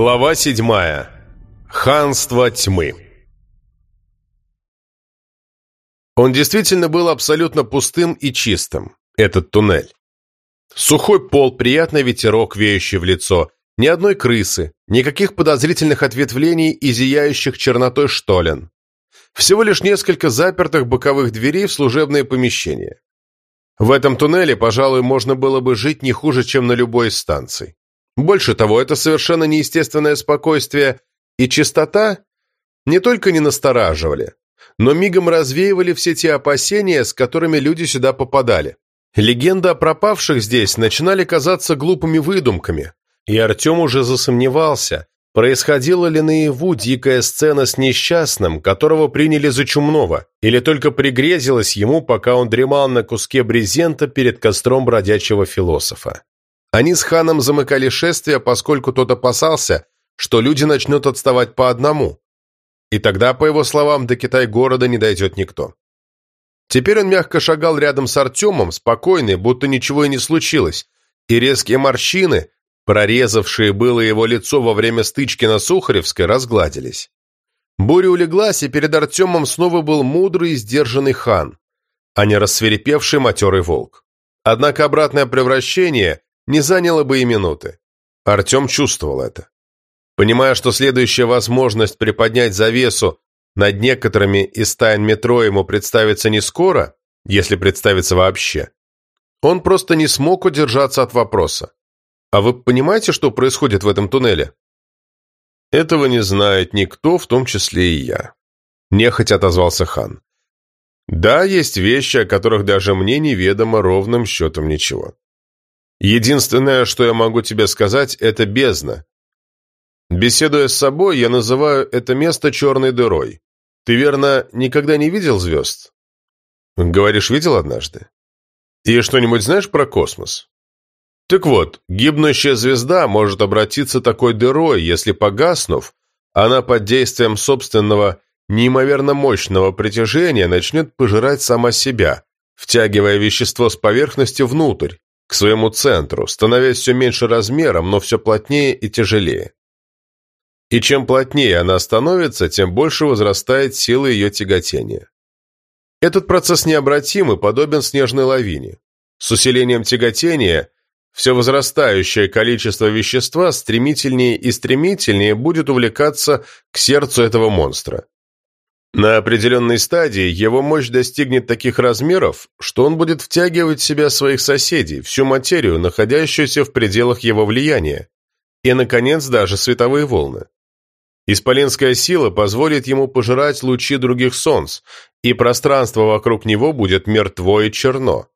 Глава седьмая. Ханство тьмы. Он действительно был абсолютно пустым и чистым, этот туннель. Сухой пол, приятный ветерок, веющий в лицо, ни одной крысы, никаких подозрительных ответвлений и зияющих чернотой штолен. Всего лишь несколько запертых боковых дверей в служебные помещения. В этом туннеле, пожалуй, можно было бы жить не хуже, чем на любой из станций. Больше того, это совершенно неестественное спокойствие и чистота не только не настораживали, но мигом развеивали все те опасения, с которыми люди сюда попадали. Легенды о пропавших здесь начинали казаться глупыми выдумками, и Артем уже засомневался, происходила ли наяву дикая сцена с несчастным, которого приняли за чумного, или только пригрезилась ему, пока он дремал на куске брезента перед костром бродячего философа. Они с ханом замыкали шествие, поскольку тот опасался, что люди начнут отставать по одному. И тогда, по его словам, до Китай-города не дойдет никто. Теперь он мягко шагал рядом с Артемом, спокойный, будто ничего и не случилось, и резкие морщины, прорезавшие было его лицо во время стычки на Сухаревской, разгладились. Буря улеглась, и перед Артемом снова был мудрый и сдержанный хан, а не рассверепевший матерый волк. Однако обратное превращение не заняло бы и минуты. Артем чувствовал это. Понимая, что следующая возможность приподнять завесу над некоторыми из тайн метро ему представится не скоро, если представится вообще, он просто не смог удержаться от вопроса. «А вы понимаете, что происходит в этом туннеле?» «Этого не знает никто, в том числе и я», – нехотя отозвался хан. «Да, есть вещи, о которых даже мне неведомо ровным счетом ничего. Единственное, что я могу тебе сказать, это бездна. Беседуя с собой, я называю это место черной дырой. Ты, верно, никогда не видел звезд? Говоришь, видел однажды? И что-нибудь знаешь про космос? Так вот, гибнущая звезда может обратиться такой дырой, если, погаснув, она под действием собственного неимоверно мощного притяжения начнет пожирать сама себя, втягивая вещество с поверхности внутрь, к своему центру, становясь все меньше размером, но все плотнее и тяжелее. И чем плотнее она становится, тем больше возрастает сила ее тяготения. Этот процесс необратим и подобен снежной лавине. С усилением тяготения все возрастающее количество вещества стремительнее и стремительнее будет увлекаться к сердцу этого монстра. На определенной стадии его мощь достигнет таких размеров, что он будет втягивать в себя своих соседей, всю материю, находящуюся в пределах его влияния, и, наконец, даже световые волны. Исполинская сила позволит ему пожирать лучи других солнц, и пространство вокруг него будет мертво и черно.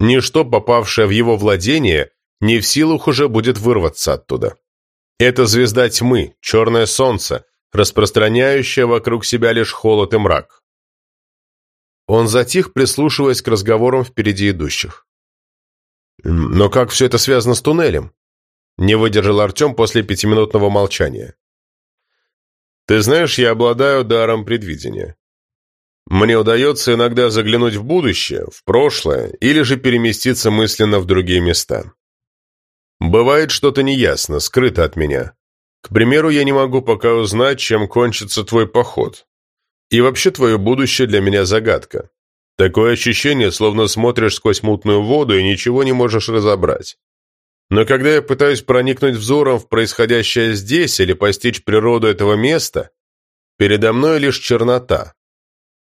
Ничто, попавшее в его владение, не в силах уже будет вырваться оттуда. Это звезда тьмы, черное солнце, распространяющая вокруг себя лишь холод и мрак. Он затих, прислушиваясь к разговорам впереди идущих. «Но как все это связано с туннелем?» Не выдержал Артем после пятиминутного молчания. «Ты знаешь, я обладаю даром предвидения. Мне удается иногда заглянуть в будущее, в прошлое, или же переместиться мысленно в другие места. Бывает что-то неясно, скрыто от меня. К примеру, я не могу пока узнать, чем кончится твой поход. И вообще твое будущее для меня загадка. Такое ощущение, словно смотришь сквозь мутную воду и ничего не можешь разобрать. Но когда я пытаюсь проникнуть взором в происходящее здесь или постичь природу этого места, передо мной лишь чернота.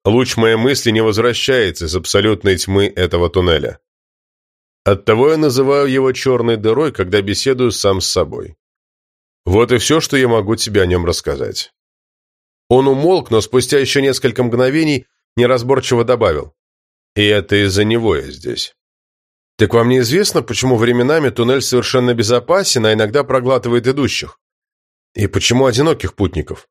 Луч моей мысли не возвращается из абсолютной тьмы этого туннеля. Оттого я называю его черной дырой, когда беседую сам с собой. Вот и все, что я могу тебе о нем рассказать». Он умолк, но спустя еще несколько мгновений неразборчиво добавил. «И это из-за него я здесь». «Так вам неизвестно, почему временами туннель совершенно безопасен, а иногда проглатывает идущих? И почему одиноких путников?»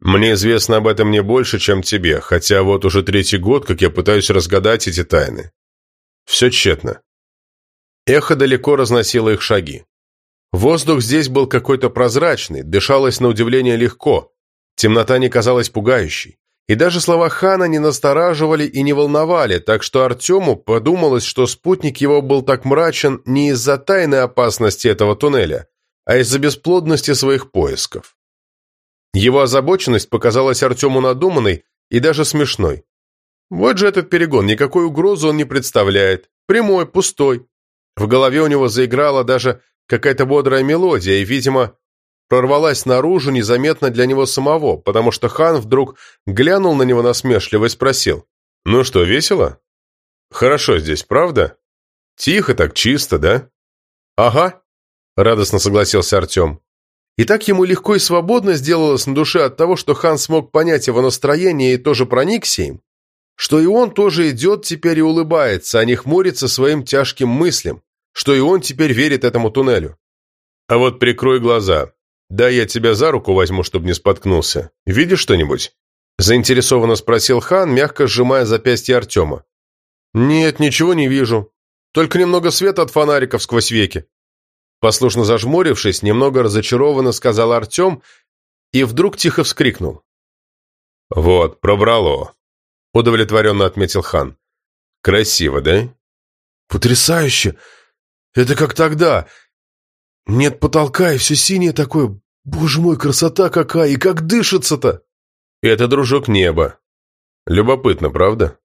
«Мне известно об этом не больше, чем тебе, хотя вот уже третий год, как я пытаюсь разгадать эти тайны. Все тщетно». Эхо далеко разносило их шаги. Воздух здесь был какой-то прозрачный, дышалось на удивление легко. Темнота не казалась пугающей. И даже слова хана не настораживали и не волновали, так что Артему подумалось, что спутник его был так мрачен не из-за тайной опасности этого туннеля, а из-за бесплодности своих поисков. Его озабоченность показалась Артему надуманной и даже смешной. Вот же этот перегон, никакой угрозы он не представляет. Прямой, пустой. В голове у него заиграла даже какая-то бодрая мелодия, и, видимо, прорвалась наружу незаметно для него самого, потому что хан вдруг глянул на него насмешливо и спросил. «Ну что, весело? Хорошо здесь, правда? Тихо так, чисто, да?» «Ага», — радостно согласился Артем. И так ему легко и свободно сделалось на душе от того, что хан смог понять его настроение и тоже проникся им, что и он тоже идет теперь и улыбается, а не хмурится своим тяжким мыслям, что и он теперь верит этому туннелю. А вот прикрой глаза. Да, я тебя за руку возьму, чтобы не споткнулся. Видишь что-нибудь? Заинтересованно спросил хан, мягко сжимая запястье Артема. Нет, ничего не вижу. Только немного света от фонариков сквозь веки. Послушно зажмурившись, немного разочарованно сказал Артем и вдруг тихо вскрикнул. «Вот, пробрало», — удовлетворенно отметил хан. «Красиво, да?» «Потрясающе! Это как тогда. Нет потолка, и все синее такое. Боже мой, красота какая! И как дышится-то!» «Это, дружок, небо. Любопытно, правда?»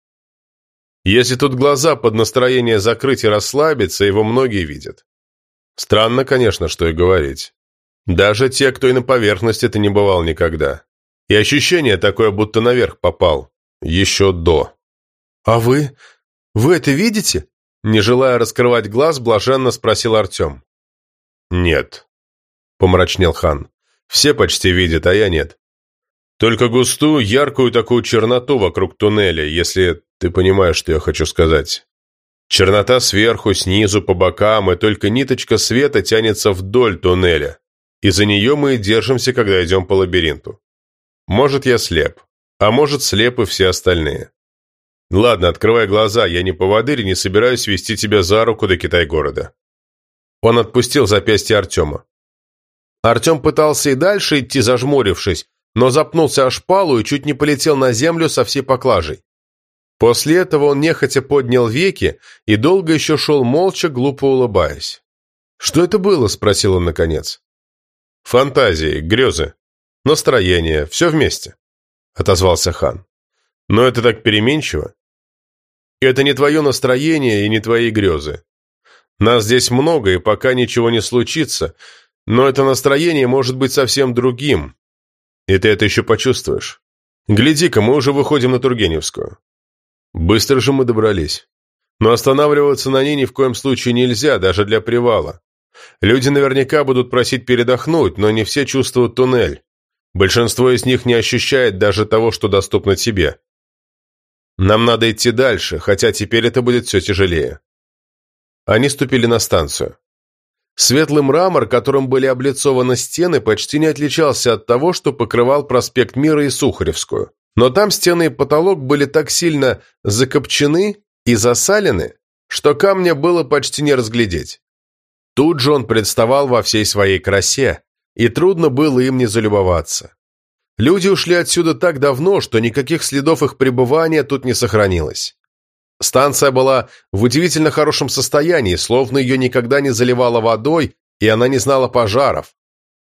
Если тут глаза под настроение закрыть и расслабиться, его многие видят. Странно, конечно, что и говорить. Даже те, кто и на поверхности это не бывал никогда. И ощущение такое, будто наверх попал. Еще до. «А вы? Вы это видите?» Не желая раскрывать глаз, блаженно спросил Артем. «Нет», — помрачнел хан. «Все почти видят, а я нет. Только густую, яркую такую черноту вокруг туннеля, если ты понимаешь, что я хочу сказать. Чернота сверху, снизу, по бокам, и только ниточка света тянется вдоль туннеля, и за нее мы и держимся, когда идем по лабиринту. Может, я слеп, а может, слепы все остальные. Ладно, открывай глаза, я не поводырь и не собираюсь вести тебя за руку до Китай-города. Он отпустил запястье Артема. Артем пытался и дальше идти, зажмурившись, но запнулся о шпалу и чуть не полетел на землю со всей поклажей. После этого он нехотя поднял веки и долго еще шел молча, глупо улыбаясь. «Что это было?» – спросил он наконец. «Фантазии, грезы, настроение, все вместе», – отозвался хан. «Но это так переменчиво. Это не твое настроение и не твои грезы. Нас здесь много, и пока ничего не случится, но это настроение может быть совсем другим, и ты это еще почувствуешь. Гляди-ка, мы уже выходим на Тургеневскую. Быстро же мы добрались. Но останавливаться на ней ни в коем случае нельзя, даже для привала. Люди наверняка будут просить передохнуть, но не все чувствуют туннель. Большинство из них не ощущает даже того, что доступно тебе. Нам надо идти дальше, хотя теперь это будет все тяжелее. Они ступили на станцию. Светлый мрамор, которым были облицованы стены, почти не отличался от того, что покрывал проспект Мира и Сухаревскую. Но там стены и потолок были так сильно закопчены и засалены, что камня было почти не разглядеть. Тут же он представал во всей своей красе, и трудно было им не залюбоваться. Люди ушли отсюда так давно, что никаких следов их пребывания тут не сохранилось. Станция была в удивительно хорошем состоянии, словно ее никогда не заливало водой, и она не знала пожаров,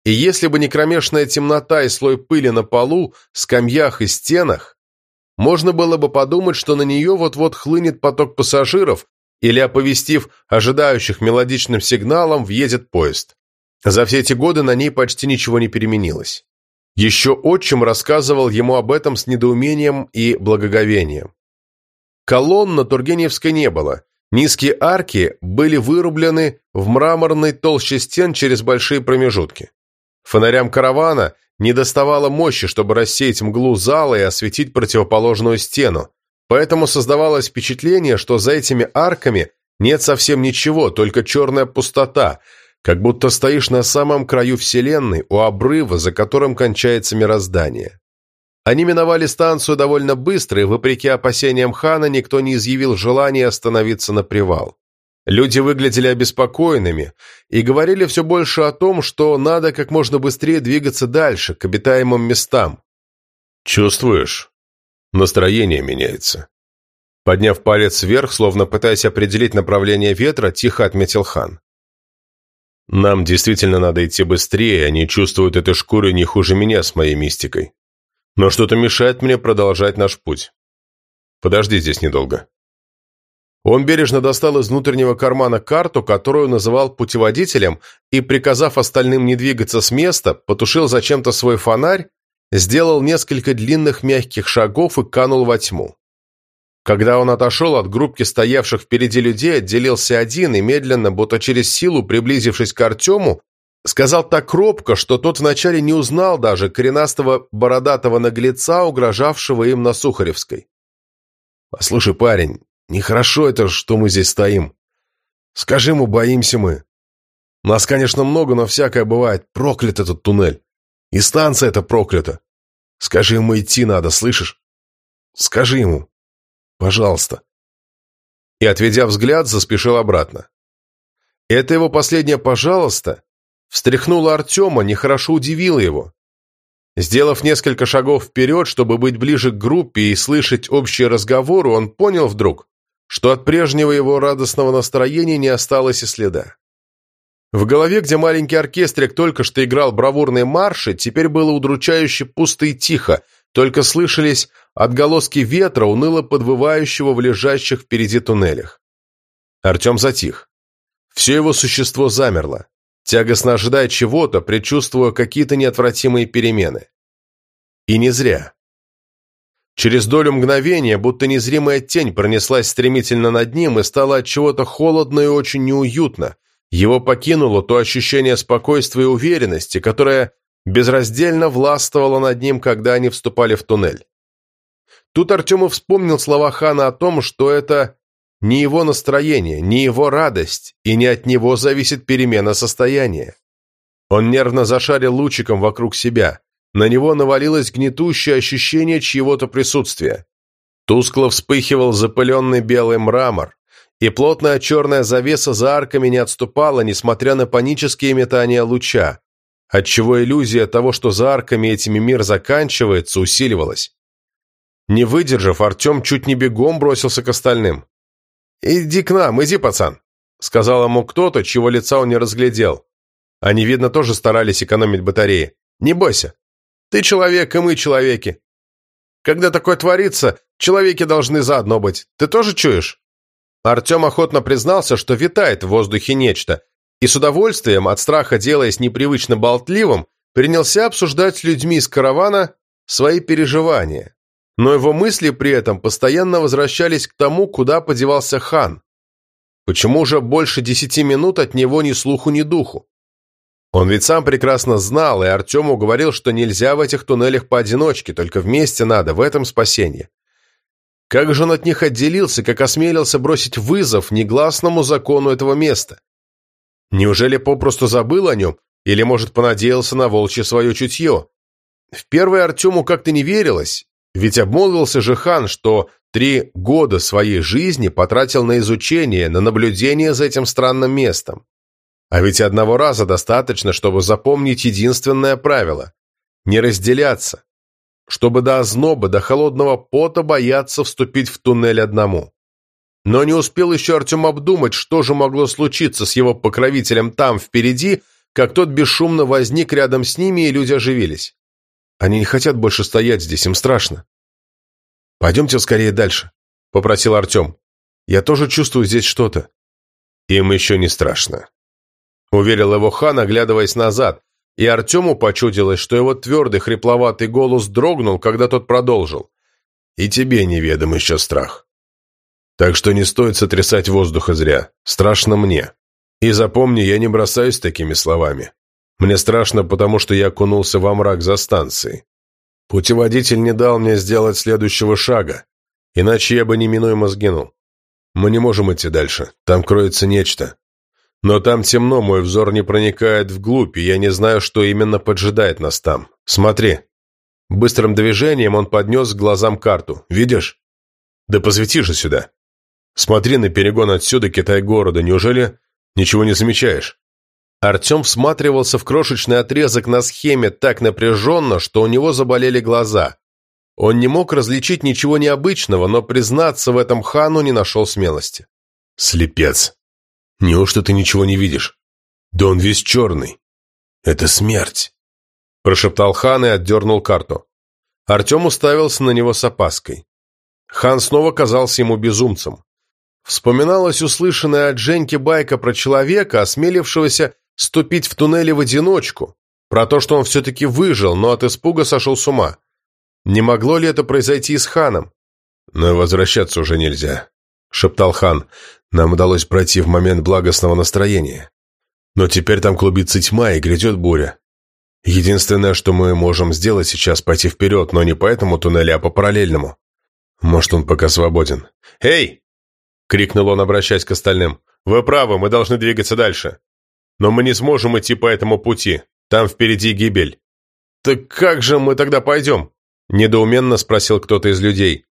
и если бы не кромешная темнота и слой пыли на полу, скамьях и стенах, можно было бы подумать, что на нее вот-вот хлынет поток пассажиров или, оповестив ожидающих мелодичным сигналом, въедет поезд. За все эти годы на ней почти ничего не переменилось. Еще отчим рассказывал ему об этом с недоумением и благоговением. Колонн на Тургеневской не было. Низкие арки были вырублены в мраморной толще стен через большие промежутки. Фонарям каравана не доставало мощи, чтобы рассеять мглу зала и осветить противоположную стену, поэтому создавалось впечатление, что за этими арками нет совсем ничего, только черная пустота, как будто стоишь на самом краю Вселенной, у обрыва, за которым кончается мироздание. Они миновали станцию довольно быстро, и, вопреки опасениям хана, никто не изъявил желания остановиться на привал. Люди выглядели обеспокоенными и говорили все больше о том, что надо как можно быстрее двигаться дальше, к обитаемым местам. «Чувствуешь? Настроение меняется». Подняв палец вверх, словно пытаясь определить направление ветра, тихо отметил хан. Нам действительно надо идти быстрее, они чувствуют этой шкуры не хуже меня с моей мистикой. Но что-то мешает мне продолжать наш путь. Подожди здесь недолго. Он бережно достал из внутреннего кармана карту, которую называл путеводителем, и, приказав остальным не двигаться с места, потушил зачем-то свой фонарь, сделал несколько длинных мягких шагов и канул во тьму. Когда он отошел от группки стоявших впереди людей, отделился один и медленно, будто через силу приблизившись к Артему, сказал так робко, что тот вначале не узнал даже коренастого бородатого наглеца, угрожавшего им на Сухаревской. «Послушай, парень, нехорошо это, что мы здесь стоим. Скажи ему, боимся мы. Нас, конечно, много, но всякое бывает. Проклят этот туннель. И станция эта проклята. Скажи ему идти надо, слышишь? Скажи ему». Пожалуйста». И, отведя взгляд, заспешил обратно. Это его последнее «пожалуйста» встряхнуло Артема, нехорошо удивило его. Сделав несколько шагов вперед, чтобы быть ближе к группе и слышать общие разговоры, он понял вдруг, что от прежнего его радостного настроения не осталось и следа. В голове, где маленький оркестрик только что играл бравурные марши, теперь было удручающе пусто и тихо, только слышались отголоски ветра, уныло подвывающего в лежащих впереди туннелях. Артем затих. Все его существо замерло, тягостно ожидая чего-то, предчувствуя какие-то неотвратимые перемены. И не зря. Через долю мгновения, будто незримая тень пронеслась стремительно над ним и стало от чего-то холодно и очень неуютно. Его покинуло то ощущение спокойствия и уверенности, которое безраздельно властвовало над ним, когда они вступали в туннель. Тут Артему вспомнил слова Хана о том, что это не его настроение, не его радость, и не от него зависит перемена состояния. Он нервно зашарил лучиком вокруг себя. На него навалилось гнетущее ощущение чьего-то присутствия. Тускло вспыхивал запыленный белый мрамор, и плотная черная завеса за арками не отступала, несмотря на панические метания луча, отчего иллюзия того, что за арками этими мир заканчивается, усиливалась. Не выдержав, Артем чуть не бегом бросился к остальным. «Иди к нам, иди, пацан», — сказал ему кто-то, чего лица он не разглядел. Они, видно, тоже старались экономить батареи. «Не бойся. Ты человек, и мы человеки. Когда такое творится, человеки должны заодно быть. Ты тоже чуешь?» Артем охотно признался, что витает в воздухе нечто, и с удовольствием, от страха делаясь непривычно болтливым, принялся обсуждать с людьми из каравана свои переживания но его мысли при этом постоянно возвращались к тому, куда подевался хан. Почему уже больше десяти минут от него ни слуху, ни духу? Он ведь сам прекрасно знал, и Артему говорил, что нельзя в этих туннелях поодиночке, только вместе надо, в этом спасение. Как же он от них отделился, как осмелился бросить вызов негласному закону этого места? Неужели попросту забыл о нем, или, может, понадеялся на волчье свое чутье? В первое Артему как-то не верилось, ведь обмолвился же хан, что три года своей жизни потратил на изучение, на наблюдение за этим странным местом. А ведь одного раза достаточно, чтобы запомнить единственное правило – не разделяться, чтобы до озноба, до холодного пота бояться вступить в туннель одному. Но не успел еще Артем обдумать, что же могло случиться с его покровителем там, впереди, как тот бесшумно возник рядом с ними, и люди оживились. Они не хотят больше стоять здесь, им страшно. «Пойдемте скорее дальше», — попросил Артем. «Я тоже чувствую здесь что-то». «Им еще не страшно», — уверил его хан, оглядываясь назад, и Артему почудилось, что его твердый хрипловатый голос дрогнул, когда тот продолжил. «И тебе неведом еще страх. Так что не стоит сотрясать воздуха зря. Страшно мне. И запомни, я не бросаюсь такими словами. Мне страшно, потому что я окунулся во мрак за станцией. Путеводитель не дал мне сделать следующего шага, иначе я бы неминуемо сгинул. Мы не можем идти дальше, там кроется нечто. Но там темно, мой взор не проникает вглубь, и я не знаю, что именно поджидает нас там. Смотри. Быстрым движением он поднес к глазам карту. Видишь? Да посвети же сюда. Смотри на перегон отсюда Китай-города. Неужели ничего не замечаешь? Артем всматривался в крошечный отрезок на схеме так напряженно, что у него заболели глаза. Он не мог различить ничего необычного, но признаться в этом хану не нашел смелости. «Слепец! Неужто ты ничего не видишь? «Да он весь черный. Это смерть!» Прошептал Хан и отдернул карту. Артем уставился на него с опаской. Хан снова казался ему безумцем. Вспоминалась услышанная от Женьки байка про человека, осмелившегося ступить в туннеле в одиночку, про то, что он все-таки выжил, но от испуга сошел с ума. Не могло ли это произойти и с Ханом? «Но возвращаться уже нельзя», — шептал Хан. «Нам удалось пройти в момент благостного настроения. Но теперь там клубится тьма и грядет буря. Единственное, что мы можем сделать сейчас, пойти вперед, но не по этому туннелю, а по параллельному. Может, он пока свободен. «Эй!» — крикнул он, обращаясь к остальным. «Вы правы, мы должны двигаться дальше. Но мы не сможем идти по этому пути. Там впереди гибель». «Так как же мы тогда пойдем?» — недоуменно спросил кто-то из людей.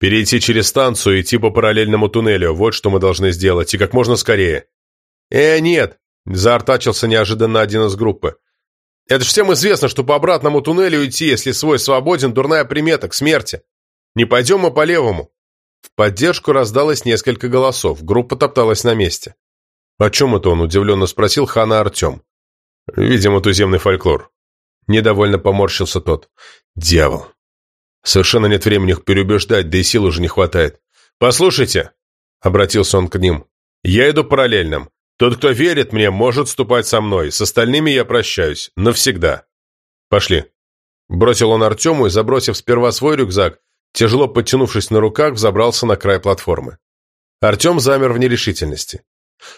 «Перейти через станцию и идти по параллельному туннелю. Вот что мы должны сделать, и как можно скорее». «Э, нет!» Заортачился неожиданно один из группы. «Это ж всем известно, что по обратному туннелю идти, если свой свободен, дурная примета, к смерти. Не пойдем мы по левому». В поддержку раздалось несколько голосов, группа топталась на месте. «О чем это он?» – удивленно спросил хана Артем. «Видимо, туземный фольклор». Недовольно поморщился тот. «Дьявол. Совершенно нет времени их переубеждать, да и сил уже не хватает. Послушайте!» – обратился он к ним. «Я иду параллельным. Тот, кто верит мне, может ступать со мной. С остальными я прощаюсь. Навсегда. Пошли. Бросил он Артему и, забросив сперва свой рюкзак, тяжело подтянувшись на руках, взобрался на край платформы. Артем замер в нерешительности.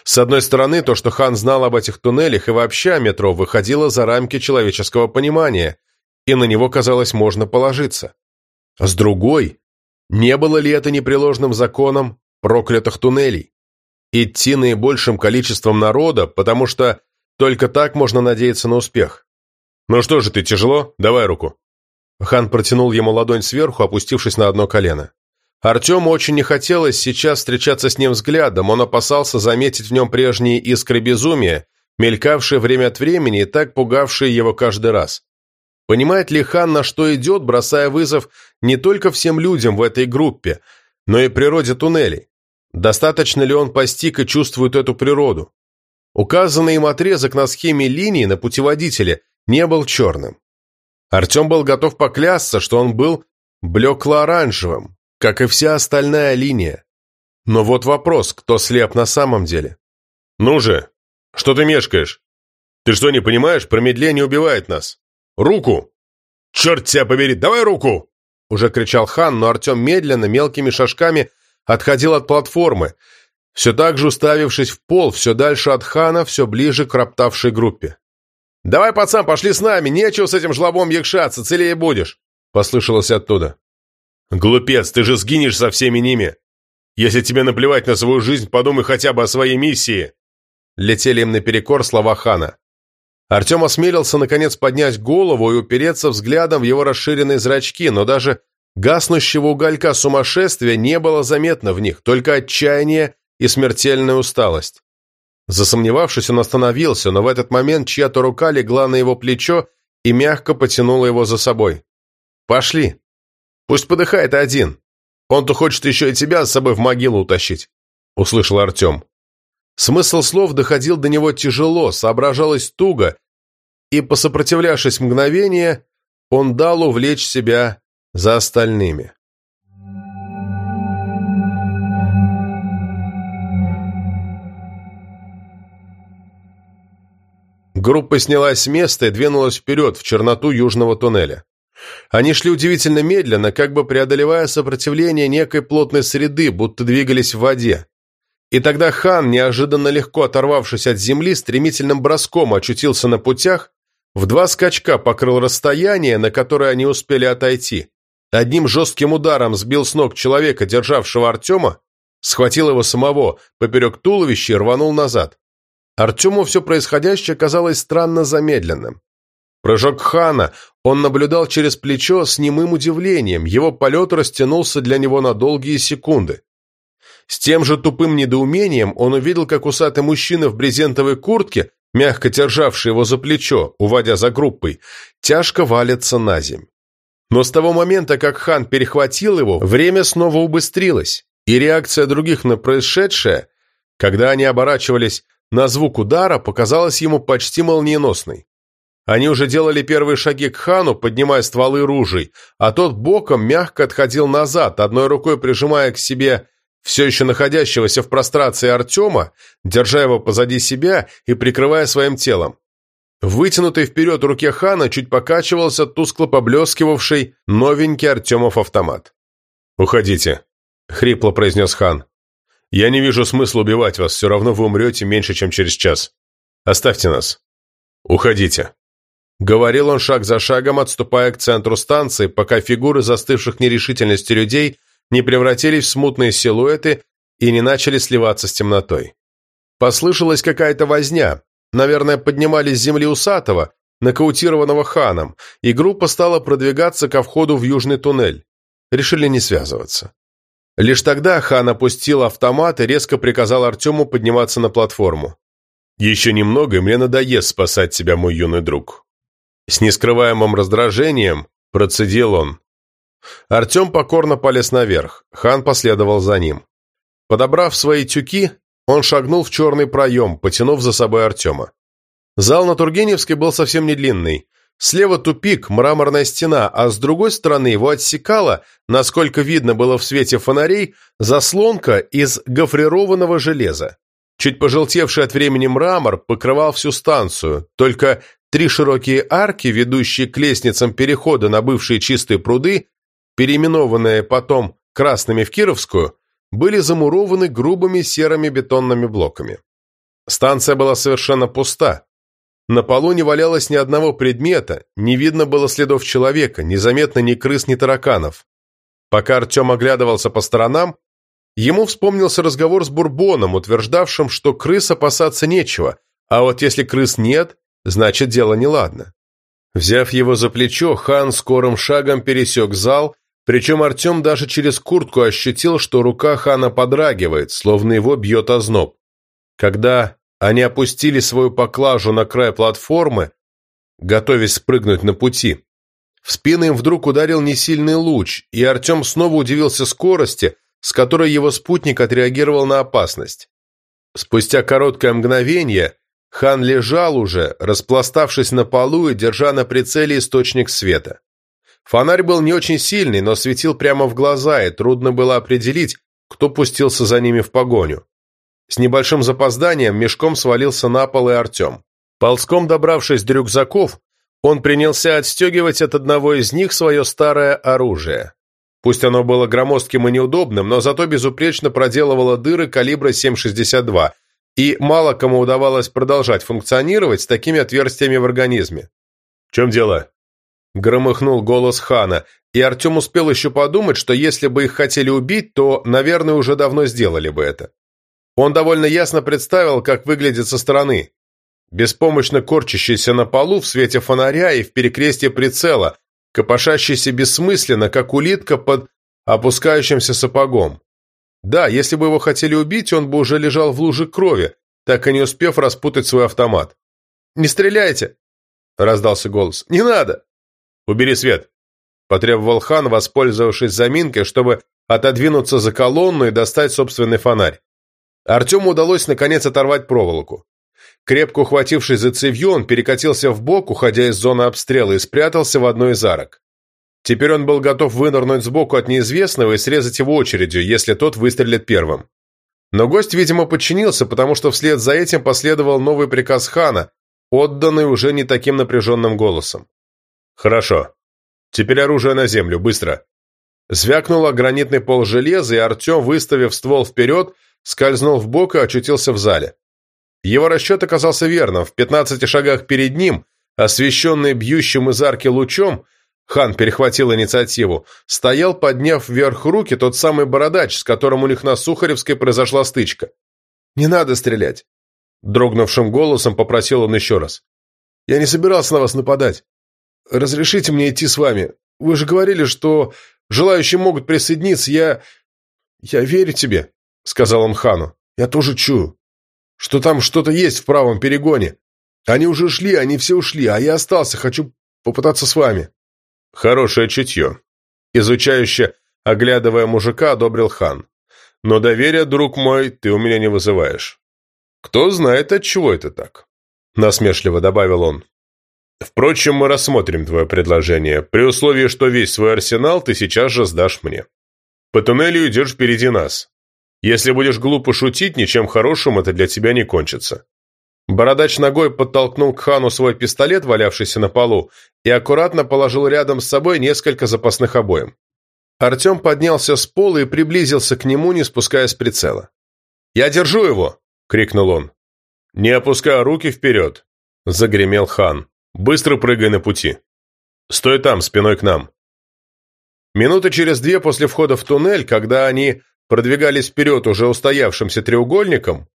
С одной стороны, то, что хан знал об этих туннелях и вообще о метро, выходило за рамки человеческого понимания, и на него, казалось, можно положиться. С другой, не было ли это непреложным законом проклятых туннелей? идти наибольшим количеством народа, потому что только так можно надеяться на успех. «Ну что же ты, тяжело? Давай руку». Хан протянул ему ладонь сверху, опустившись на одно колено. Артему очень не хотелось сейчас встречаться с ним взглядом, он опасался заметить в нем прежние искры безумия, мелькавшие время от времени и так пугавшие его каждый раз. Понимает ли хан, на что идет, бросая вызов не только всем людям в этой группе, но и природе туннелей? Достаточно ли он постиг и чувствует эту природу? Указанный им отрезок на схеме линии на путеводителе не был черным. Артем был готов поклясться, что он был блекло-оранжевым, как и вся остальная линия. Но вот вопрос, кто слеп на самом деле? «Ну же! Что ты мешкаешь? Ты что, не понимаешь, промедление убивает нас? Руку! Черт тебя побери, давай руку!» Уже кричал хан, но Артем медленно, мелкими шажками отходил от платформы, все так же уставившись в пол, все дальше от хана, все ближе к роптавшей группе. «Давай, пацан, пошли с нами, нечего с этим жлобом якшаться, целее будешь!» послышалось оттуда. «Глупец, ты же сгинешь со всеми ними! Если тебе наплевать на свою жизнь, подумай хотя бы о своей миссии!» Летели им наперекор слова хана. Артем осмелился наконец поднять голову и упереться взглядом в его расширенные зрачки, но даже Гаснущего уголька сумасшествия не было заметно в них, только отчаяние и смертельная усталость. Засомневавшись, он остановился, но в этот момент чья-то рука легла на его плечо и мягко потянула его за собой. «Пошли. Пусть подыхает один. Он-то хочет еще и тебя с собой в могилу утащить», — услышал Артем. Смысл слов доходил до него тяжело, соображалось туго, и, посопротивлявшись мгновение, он дал увлечь себя за остальными. Группа снялась с места и двинулась вперед, в черноту южного туннеля. Они шли удивительно медленно, как бы преодолевая сопротивление некой плотной среды, будто двигались в воде. И тогда хан, неожиданно легко оторвавшись от земли, стремительным броском очутился на путях, в два скачка покрыл расстояние, на которое они успели отойти, Одним жестким ударом сбил с ног человека, державшего Артема, схватил его самого поперек туловища и рванул назад. Артему все происходящее казалось странно замедленным. Прыжок Хана он наблюдал через плечо с немым удивлением, его полет растянулся для него на долгие секунды. С тем же тупым недоумением он увидел, как усатый мужчина в брезентовой куртке, мягко державший его за плечо, уводя за группой, тяжко валится на земь. Но с того момента, как хан перехватил его, время снова убыстрилось, и реакция других на происшедшее, когда они оборачивались на звук удара показалась ему почти молниеносной. Они уже делали первые шаги к хану, поднимая стволы ружей, а тот боком мягко отходил назад, одной рукой прижимая к себе все еще находящегося в прострации Артема, держа его позади себя и прикрывая своим телом. В вытянутой вперед руке хана чуть покачивался тускло поблескивавший новенький Артемов автомат. «Уходите», — хрипло произнес хан. «Я не вижу смысла убивать вас, все равно вы умрете меньше, чем через час. Оставьте нас. Уходите». Говорил он шаг за шагом, отступая к центру станции, пока фигуры застывших нерешительности людей не превратились в смутные силуэты и не начали сливаться с темнотой. Послышалась какая-то возня. Наверное, поднимались с земли Усатого, нокаутированного ханом, и группа стала продвигаться ко входу в южный туннель. Решили не связываться. Лишь тогда хан опустил автомат и резко приказал Артему подниматься на платформу. «Еще немного, и мне надоест спасать тебя, мой юный друг. С нескрываемым раздражением процедил он. Артем покорно полез наверх, хан последовал за ним. Подобрав свои тюки, он шагнул в черный проем, потянув за собой Артема. Зал на Тургеневской был совсем не длинный. Слева тупик, мраморная стена, а с другой стороны его отсекала, насколько видно было в свете фонарей, заслонка из гофрированного железа. Чуть пожелтевший от времени мрамор покрывал всю станцию, только Три широкие арки, ведущие к лестницам перехода на бывшие чистые пруды, переименованные потом красными в Кировскую, были замурованы грубыми серыми бетонными блоками. Станция была совершенно пуста. На полу не валялось ни одного предмета, не видно было следов человека, незаметно ни крыс, ни тараканов. Пока Артем оглядывался по сторонам, ему вспомнился разговор с Бурбоном, утверждавшим, что крыс опасаться нечего, а вот если крыс нет, Значит, дело неладно. Взяв его за плечо, хан скорым шагом пересек зал, причем Артем даже через куртку ощутил, что рука хана подрагивает, словно его бьет озноб. Когда они опустили свою поклажу на край платформы, готовясь спрыгнуть на пути, в спину им вдруг ударил несильный луч, и Артем снова удивился скорости, с которой его спутник отреагировал на опасность. Спустя короткое мгновение Хан лежал уже, распластавшись на полу и держа на прицеле источник света. Фонарь был не очень сильный, но светил прямо в глаза, и трудно было определить, кто пустился за ними в погоню. С небольшим запозданием мешком свалился на пол и Артем. Ползком добравшись до рюкзаков, он принялся отстегивать от одного из них свое старое оружие. Пусть оно было громоздким и неудобным, но зато безупречно проделывало дыры калибра 7,62, и мало кому удавалось продолжать функционировать с такими отверстиями в организме. «В чем дело?» Громыхнул голос Хана, и Артем успел еще подумать, что если бы их хотели убить, то, наверное, уже давно сделали бы это. Он довольно ясно представил, как выглядит со стороны. Беспомощно корчащийся на полу в свете фонаря и в перекрестье прицела, копошащийся бессмысленно, как улитка под опускающимся сапогом. Да, если бы его хотели убить, он бы уже лежал в луже крови, так и не успев распутать свой автомат. «Не стреляйте!» – раздался голос. «Не надо!» «Убери свет!» – потребовал хан, воспользовавшись заминкой, чтобы отодвинуться за колонну и достать собственный фонарь. Артему удалось наконец оторвать проволоку. Крепко ухватившись за цевью, он перекатился в бок, уходя из зоны обстрела, и спрятался в одной из арок. Теперь он был готов вынырнуть сбоку от неизвестного и срезать его очередью, если тот выстрелит первым. Но гость, видимо, подчинился, потому что вслед за этим последовал новый приказ хана, отданный уже не таким напряженным голосом. «Хорошо. Теперь оружие на землю, быстро!» Звякнуло гранитный пол железа, и Артем, выставив ствол вперед, скользнул в бок и очутился в зале. Его расчет оказался верным. В пятнадцати шагах перед ним, освещенный бьющим из арки лучом, Хан перехватил инициативу. Стоял, подняв вверх руки, тот самый бородач, с которым у них на Сухаревской произошла стычка. «Не надо стрелять!» Дрогнувшим голосом попросил он еще раз. «Я не собирался на вас нападать. Разрешите мне идти с вами. Вы же говорили, что желающие могут присоединиться. Я... я верю тебе», — сказал он хану. «Я тоже чую, что там что-то есть в правом перегоне. Они уже шли, они все ушли, а я остался, хочу попытаться с вами». Хорошее чутье. Изучающе, оглядывая мужика, одобрил хан. Но доверия, друг мой, ты у меня не вызываешь. «Кто знает, от чего это так?» – насмешливо добавил он. «Впрочем, мы рассмотрим твое предложение, при условии, что весь свой арсенал ты сейчас же сдашь мне. По туннелю идешь впереди нас. Если будешь глупо шутить, ничем хорошим это для тебя не кончится». Бородач ногой подтолкнул к хану свой пистолет, валявшийся на полу, и аккуратно положил рядом с собой несколько запасных обоим. Артем поднялся с пола и приблизился к нему, не спуская с прицела. «Я держу его!» — крикнул он. «Не опуская руки вперед!» — загремел хан. «Быстро прыгай на пути! Стой там, спиной к нам!» Минуты через две после входа в туннель, когда они продвигались вперед уже устоявшимся треугольником,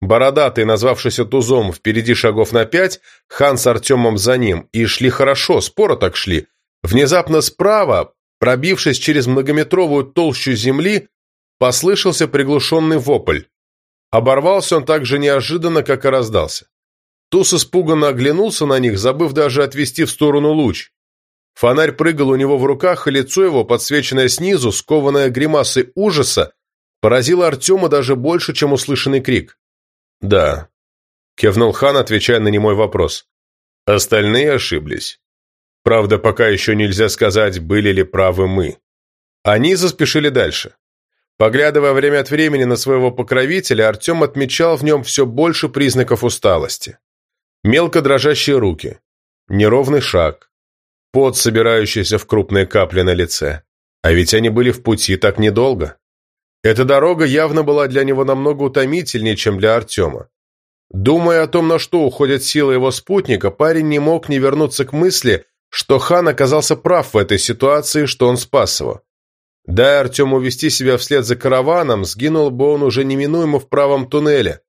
бородатый, назвавшийся Тузом, впереди шагов на пять, хан с Артемом за ним, и шли хорошо, споро так шли, внезапно справа, пробившись через многометровую толщу земли, послышался приглушенный вопль. Оборвался он так же неожиданно, как и раздался. Туз испуганно оглянулся на них, забыв даже отвести в сторону луч. Фонарь прыгал у него в руках, и лицо его, подсвеченное снизу, скованное гримасой ужаса, поразило Артема даже больше, чем услышанный крик. «Да», — кивнул хан, отвечая на немой вопрос. «Остальные ошиблись. Правда, пока еще нельзя сказать, были ли правы мы». Они заспешили дальше. Поглядывая время от времени на своего покровителя, Артем отмечал в нем все больше признаков усталости. Мелко дрожащие руки, неровный шаг, пот, собирающийся в крупные капли на лице. А ведь они были в пути так недолго. Эта дорога явно была для него намного утомительнее, чем для Артема. Думая о том, на что уходят силы его спутника, парень не мог не вернуться к мысли, что хан оказался прав в этой ситуации, что он спас его. Дай Артему вести себя вслед за караваном, сгинул бы он уже неминуемо в правом туннеле.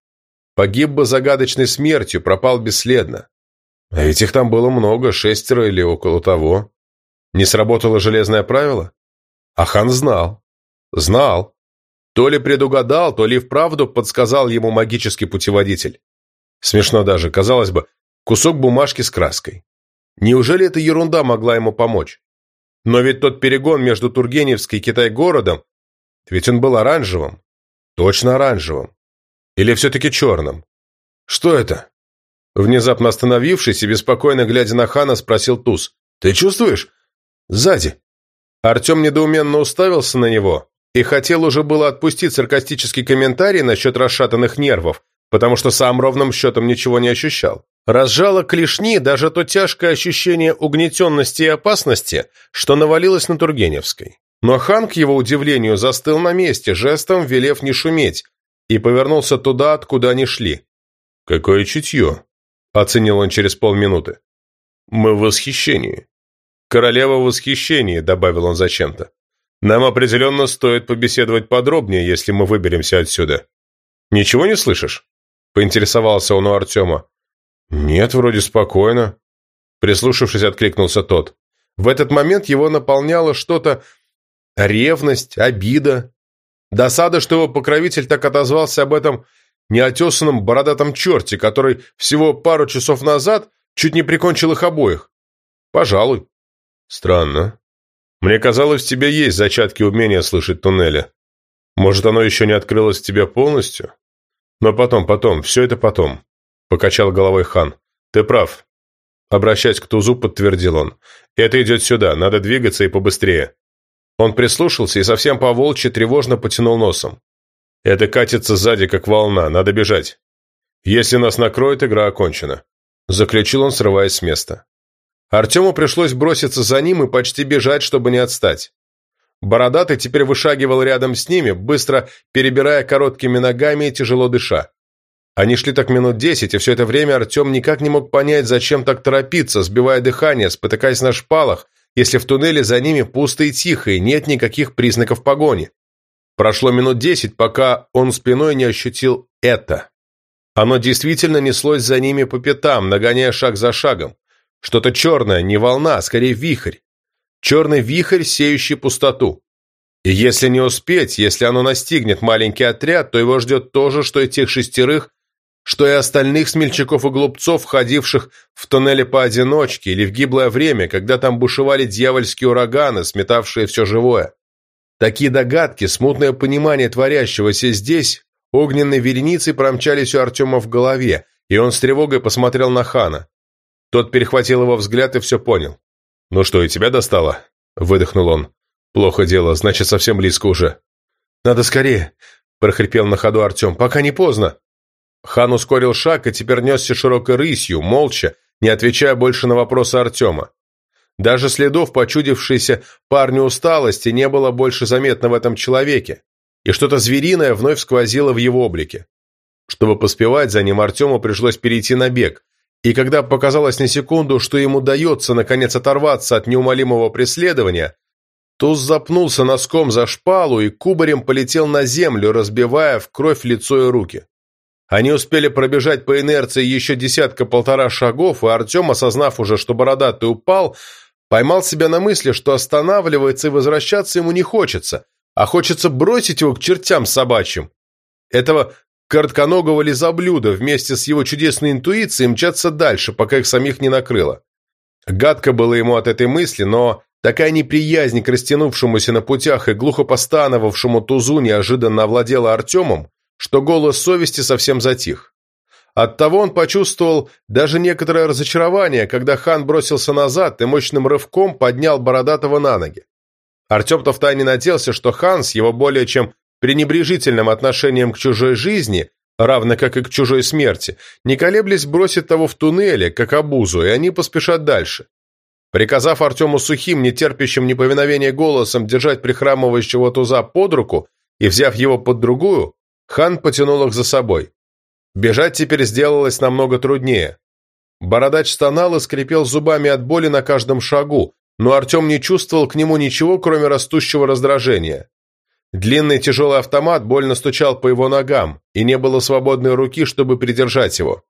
Погиб бы загадочной смертью, пропал бесследно. А ведь их там было много, шестеро или около того. Не сработало железное правило? А хан знал. Знал. То ли предугадал, то ли вправду подсказал ему магический путеводитель. Смешно даже, казалось бы, кусок бумажки с краской. Неужели эта ерунда могла ему помочь? Но ведь тот перегон между Тургеневской и Китай-городом, ведь он был оранжевым. Точно оранжевым. Или все-таки черным? Что это? Внезапно остановившись и беспокойно глядя на Хана, спросил Туз. «Ты чувствуешь? Сзади». Артем недоуменно уставился на него и хотел уже было отпустить саркастический комментарий насчет расшатанных нервов, потому что сам ровным счетом ничего не ощущал. Разжало клешни даже то тяжкое ощущение угнетенности и опасности, что навалилось на Тургеневской. Но хан, к его удивлению, застыл на месте, жестом велев не шуметь, и повернулся туда, откуда они шли. «Какое чутье!» – оценил он через полминуты. «Мы в восхищении». «Королева в восхищении», – добавил он зачем-то. «Нам определенно стоит побеседовать подробнее, если мы выберемся отсюда». «Ничего не слышишь?» – поинтересовался он у Артема. «Нет, вроде спокойно», — прислушавшись, откликнулся тот. В этот момент его наполняло что-то ревность, обида, досада, что его покровитель так отозвался об этом неотесанном бородатом черте, который всего пару часов назад чуть не прикончил их обоих. Пожалуй. Странно. Мне казалось, в тебе есть зачатки умения слышать туннели. Может, оно еще не открылось в тебе полностью? Но потом, потом, все это потом. — покачал головой хан. «Ты прав». Обращаясь к Тузу, подтвердил он. «Это идет сюда, надо двигаться и побыстрее». Он прислушался и совсем по-волчьи тревожно потянул носом. «Это катится сзади, как волна, надо бежать. Если нас накроет, игра окончена», — заключил он, срываясь с места. Артему пришлось броситься за ним и почти бежать, чтобы не отстать. Бородатый теперь вышагивал рядом с ними, быстро перебирая короткими ногами и тяжело дыша. Они шли так минут десять, и все это время Артем никак не мог понять, зачем так торопиться, сбивая дыхание, спотыкаясь на шпалах, если в туннеле за ними пусто и тихо, и нет никаких признаков погони. Прошло минут десять, пока он спиной не ощутил это. Оно действительно неслось за ними по пятам, нагоняя шаг за шагом. Что-то черное, не волна, а скорее вихрь. Черный вихрь, сеющий пустоту. И если не успеть, если оно настигнет маленький отряд, то его ждет то же, что и тех шестерых, что и остальных смельчаков и глупцов, входивших в туннели поодиночке или в гиблое время, когда там бушевали дьявольские ураганы, сметавшие все живое. Такие догадки, смутное понимание творящегося здесь огненной вереницей промчались у Артема в голове, и он с тревогой посмотрел на Хана. Тот перехватил его взгляд и все понял. «Ну что, и тебя достало?» – выдохнул он. «Плохо дело, значит, совсем близко уже». «Надо скорее», – прохрипел на ходу Артем, – «пока не поздно». Хан ускорил шаг и теперь несся широкой рысью, молча, не отвечая больше на вопросы Артема. Даже следов почудившейся парню усталости не было больше заметно в этом человеке, и что-то звериное вновь сквозило в его облике. Чтобы поспевать за ним, Артему пришлось перейти на бег, и когда показалось на секунду, что ему дается наконец оторваться от неумолимого преследования, Туз запнулся носком за шпалу и кубарем полетел на землю, разбивая в кровь лицо и руки. Они успели пробежать по инерции еще десятка-полтора шагов, и Артем, осознав уже, что бородатый упал, поймал себя на мысли, что останавливается и возвращаться ему не хочется, а хочется бросить его к чертям собачьим. Этого коротконогого лизоблюда вместе с его чудесной интуицией мчаться дальше, пока их самих не накрыло. Гадко было ему от этой мысли, но такая неприязнь к растянувшемуся на путях и глухо постановавшему тузу неожиданно овладела Артемом, что голос совести совсем затих. Оттого он почувствовал даже некоторое разочарование, когда хан бросился назад и мощным рывком поднял Бородатого на ноги. Артем-то втайне надеялся, что хан с его более чем пренебрежительным отношением к чужой жизни, равно как и к чужой смерти, не колеблясь бросит того в туннеле, как обузу, и они поспешат дальше. Приказав Артему сухим, нетерпящим неповиновения голосом держать прихрамывающего туза под руку и взяв его под другую, хан потянул их за собой. Бежать теперь сделалось намного труднее. Бородач стонал и скрипел зубами от боли на каждом шагу, но Артем не чувствовал к нему ничего, кроме растущего раздражения. Длинный тяжелый автомат больно стучал по его ногам, и не было свободной руки, чтобы придержать его.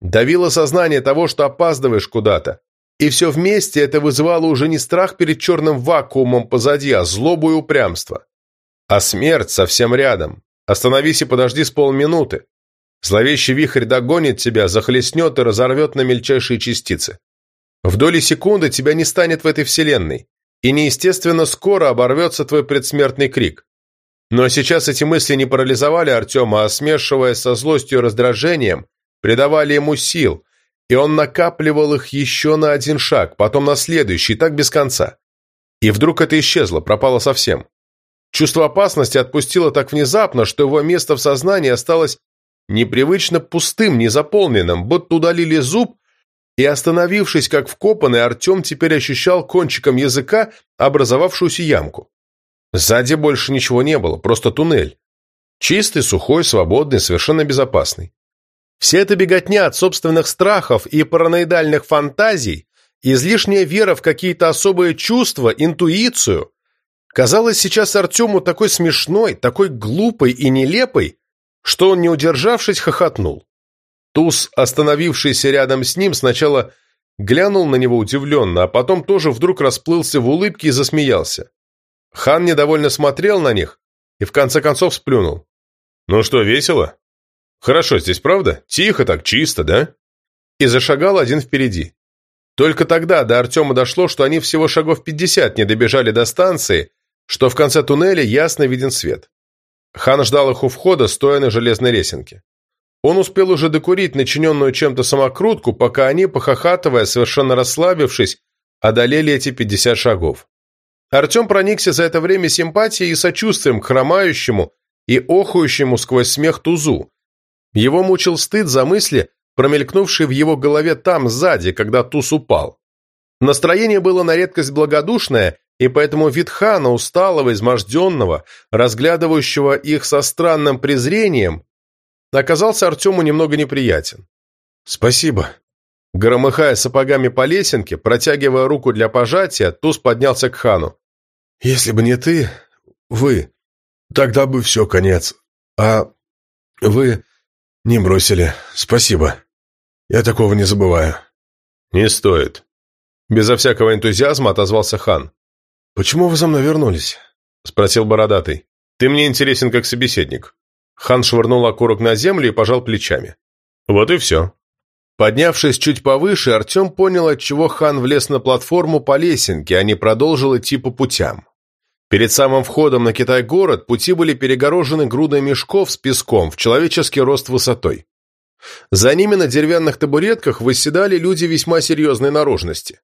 Давило сознание того, что опаздываешь куда-то. И все вместе это вызывало уже не страх перед черным вакуумом позади, а злобу и упрямство. А смерть совсем рядом. Остановись и подожди с полминуты. Зловещий вихрь догонит тебя, захлестнет и разорвет на мельчайшие частицы. В доли секунды тебя не станет в этой вселенной, и неестественно скоро оборвется твой предсмертный крик. Но сейчас эти мысли не парализовали Артема, а смешиваясь со злостью и раздражением, придавали ему сил, и он накапливал их еще на один шаг, потом на следующий, так без конца. И вдруг это исчезло, пропало совсем. Чувство опасности отпустило так внезапно, что его место в сознании осталось непривычно пустым, незаполненным, будто удалили зуб, и, остановившись как вкопанный, Артем теперь ощущал кончиком языка образовавшуюся ямку. Сзади больше ничего не было, просто туннель. Чистый, сухой, свободный, совершенно безопасный. Вся эта беготня от собственных страхов и параноидальных фантазий, излишняя вера в какие-то особые чувства, интуицию, казалась сейчас Артему такой смешной, такой глупой и нелепой, что он, не удержавшись, хохотнул. Туз, остановившийся рядом с ним, сначала глянул на него удивленно, а потом тоже вдруг расплылся в улыбке и засмеялся. Хан недовольно смотрел на них и в конце концов сплюнул. «Ну что, весело? Хорошо здесь, правда? Тихо так, чисто, да?» И зашагал один впереди. Только тогда до Артема дошло, что они всего шагов пятьдесят не добежали до станции, что в конце туннеля ясно виден свет. Хан ждал их у входа, стоя на железной лесенке. Он успел уже докурить начиненную чем-то самокрутку, пока они, похохатывая, совершенно расслабившись, одолели эти пятьдесят шагов. Артем проникся за это время симпатией и сочувствием к хромающему и охающему сквозь смех тузу. Его мучил стыд за мысли, промелькнувшие в его голове там, сзади, когда туз упал. Настроение было на редкость благодушное, и поэтому вид хана, усталого, изможденного, разглядывающего их со странным презрением, оказался Артему немного неприятен. «Спасибо». Громыхая сапогами по лесенке, протягивая руку для пожатия, Туз поднялся к хану. Если бы не ты, вы, тогда бы все, конец. А вы не бросили. Спасибо. Я такого не забываю. Не стоит. Безо всякого энтузиазма отозвался хан. Почему вы за мной вернулись? Спросил бородатый. Ты мне интересен как собеседник. Хан швырнул окурок на землю и пожал плечами. Вот и все. Поднявшись чуть повыше, Артем понял, отчего хан влез на платформу по лесенке, а не продолжил идти по путям. Перед самым входом на Китай-город пути были перегорожены грудой мешков с песком в человеческий рост высотой. За ними на деревянных табуретках восседали люди весьма серьезной наружности.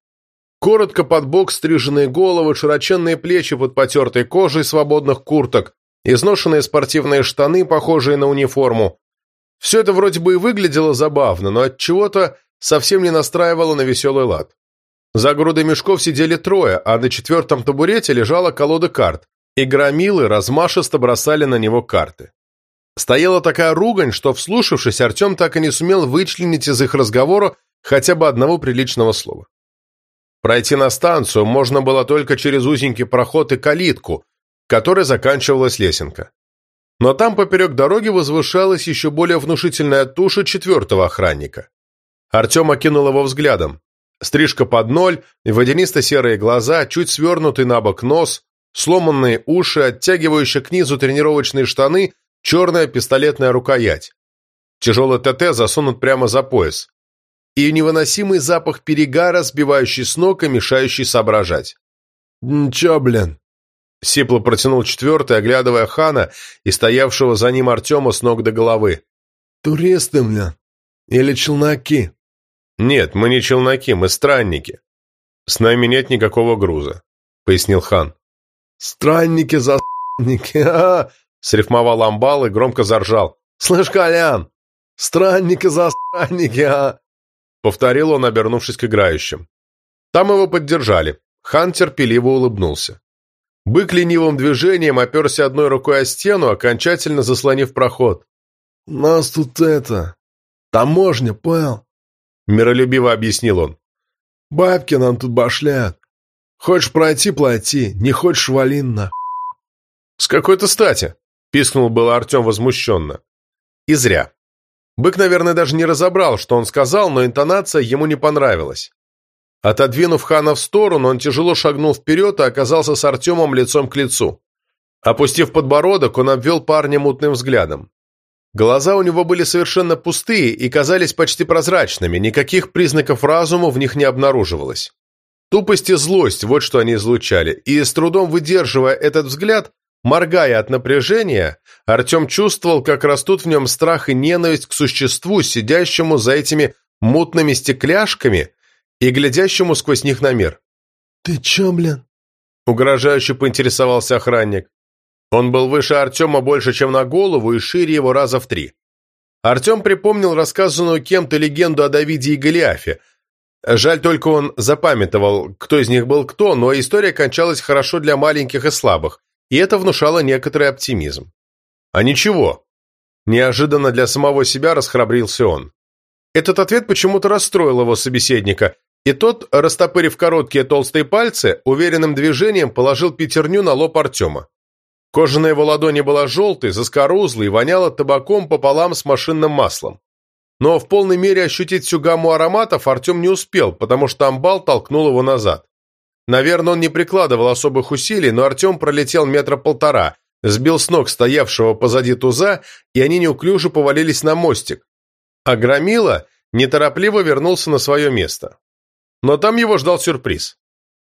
Коротко под бок стриженные головы, широченные плечи под потертой кожей свободных курток, изношенные спортивные штаны, похожие на униформу. Все это вроде бы и выглядело забавно, но от чего то совсем не настраивало на веселый лад. За грудой мешков сидели трое, а на четвертом табурете лежала колода карт, и громилы размашисто бросали на него карты. Стояла такая ругань, что, вслушавшись, Артем так и не сумел вычленить из их разговора хотя бы одного приличного слова. Пройти на станцию можно было только через узенький проход и калитку, которой заканчивалась лесенка. Но там поперек дороги возвышалась еще более внушительная туша четвертого охранника. Артем окинул его взглядом. Стрижка под ноль, водянисто-серые глаза, чуть свернутый на бок нос, сломанные уши, оттягивающие к низу тренировочные штаны, черная пистолетная рукоять. Тяжелый ТТ засунут прямо за пояс. И невыносимый запах перегара, сбивающий с ног и мешающий соображать. «Чё, блин?» Сипло протянул четвертый, оглядывая Хана и стоявшего за ним Артема с ног до головы. «Туристы, блин? Или челноки?» «Нет, мы не челноки, мы странники. С нами нет никакого груза», — пояснил хан. «Странники, засранники, а Срифмовал амбал и громко заржал. «Слышь, Колян, странники, засранники, а!» Повторил он, обернувшись к играющим. Там его поддержали. Хан терпеливо улыбнулся. Бык ленивым движением оперся одной рукой о стену, окончательно заслонив проход. «У нас тут это... таможня, понял?» Миролюбиво объяснил он. «Бабки нам тут башляют. Хочешь пройти – плати, не хочешь – вали на...» «С какой-то стати?» – пискнул было Артем возмущенно. И зря. Бык, наверное, даже не разобрал, что он сказал, но интонация ему не понравилась. Отодвинув хана в сторону, он тяжело шагнул вперед и оказался с Артемом лицом к лицу. Опустив подбородок, он обвел парня мутным взглядом. Глаза у него были совершенно пустые и казались почти прозрачными, никаких признаков разума в них не обнаруживалось. Тупость и злость – вот что они излучали, и с трудом выдерживая этот взгляд, моргая от напряжения, Артем чувствовал, как растут в нем страх и ненависть к существу, сидящему за этими мутными стекляшками и глядящему сквозь них на мир. «Ты чё, блин?» – угрожающе поинтересовался охранник. Он был выше Артема больше, чем на голову, и шире его раза в три. Артем припомнил рассказанную кем-то легенду о Давиде и Голиафе. Жаль только он запамятовал, кто из них был кто, но история кончалась хорошо для маленьких и слабых, и это внушало некоторый оптимизм. А ничего. Неожиданно для самого себя расхрабрился он. Этот ответ почему-то расстроил его собеседника, и тот, растопырив короткие толстые пальцы, уверенным движением положил пятерню на лоб Артема. Кожаная его ладони была желтой, заскорузлой и воняла табаком пополам с машинным маслом. Но в полной мере ощутить всю гамму ароматов Артем не успел, потому что амбал толкнул его назад. Наверное, он не прикладывал особых усилий, но Артем пролетел метра полтора, сбил с ног стоявшего позади туза, и они неуклюже повалились на мостик. А Громила неторопливо вернулся на свое место. Но там его ждал сюрприз.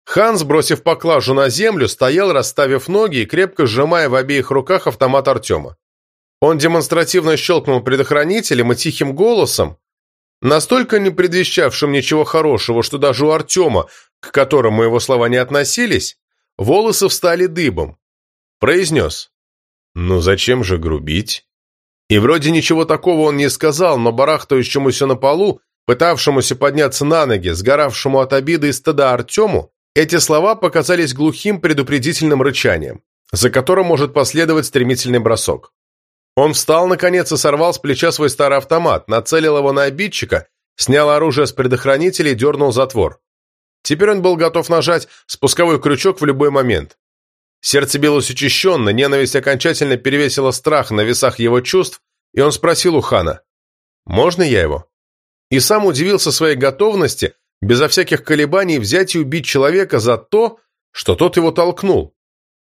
Хан, сбросив поклажу на землю, стоял, расставив ноги и крепко сжимая в обеих руках автомат Артема. Он демонстративно щелкнул предохранителем и тихим голосом, настолько не предвещавшим ничего хорошего, что даже у Артема, к которому его слова не относились, волосы встали дыбом. Произнес. «Ну зачем же грубить?» И вроде ничего такого он не сказал, но барахтающемуся на полу, пытавшемуся подняться на ноги, сгоравшему от обиды и стыда Артему, эти слова показались глухим предупредительным рычанием, за которым может последовать стремительный бросок. Он встал, наконец, и сорвал с плеча свой старый автомат, нацелил его на обидчика, снял оружие с предохранителя и дернул затвор. Теперь он был готов нажать спусковой крючок в любой момент. Сердце билось учащенно, ненависть окончательно перевесила страх на весах его чувств, и он спросил у хана, «Можно я его?» И сам удивился своей готовности безо всяких колебаний взять и убить человека за то, что тот его толкнул.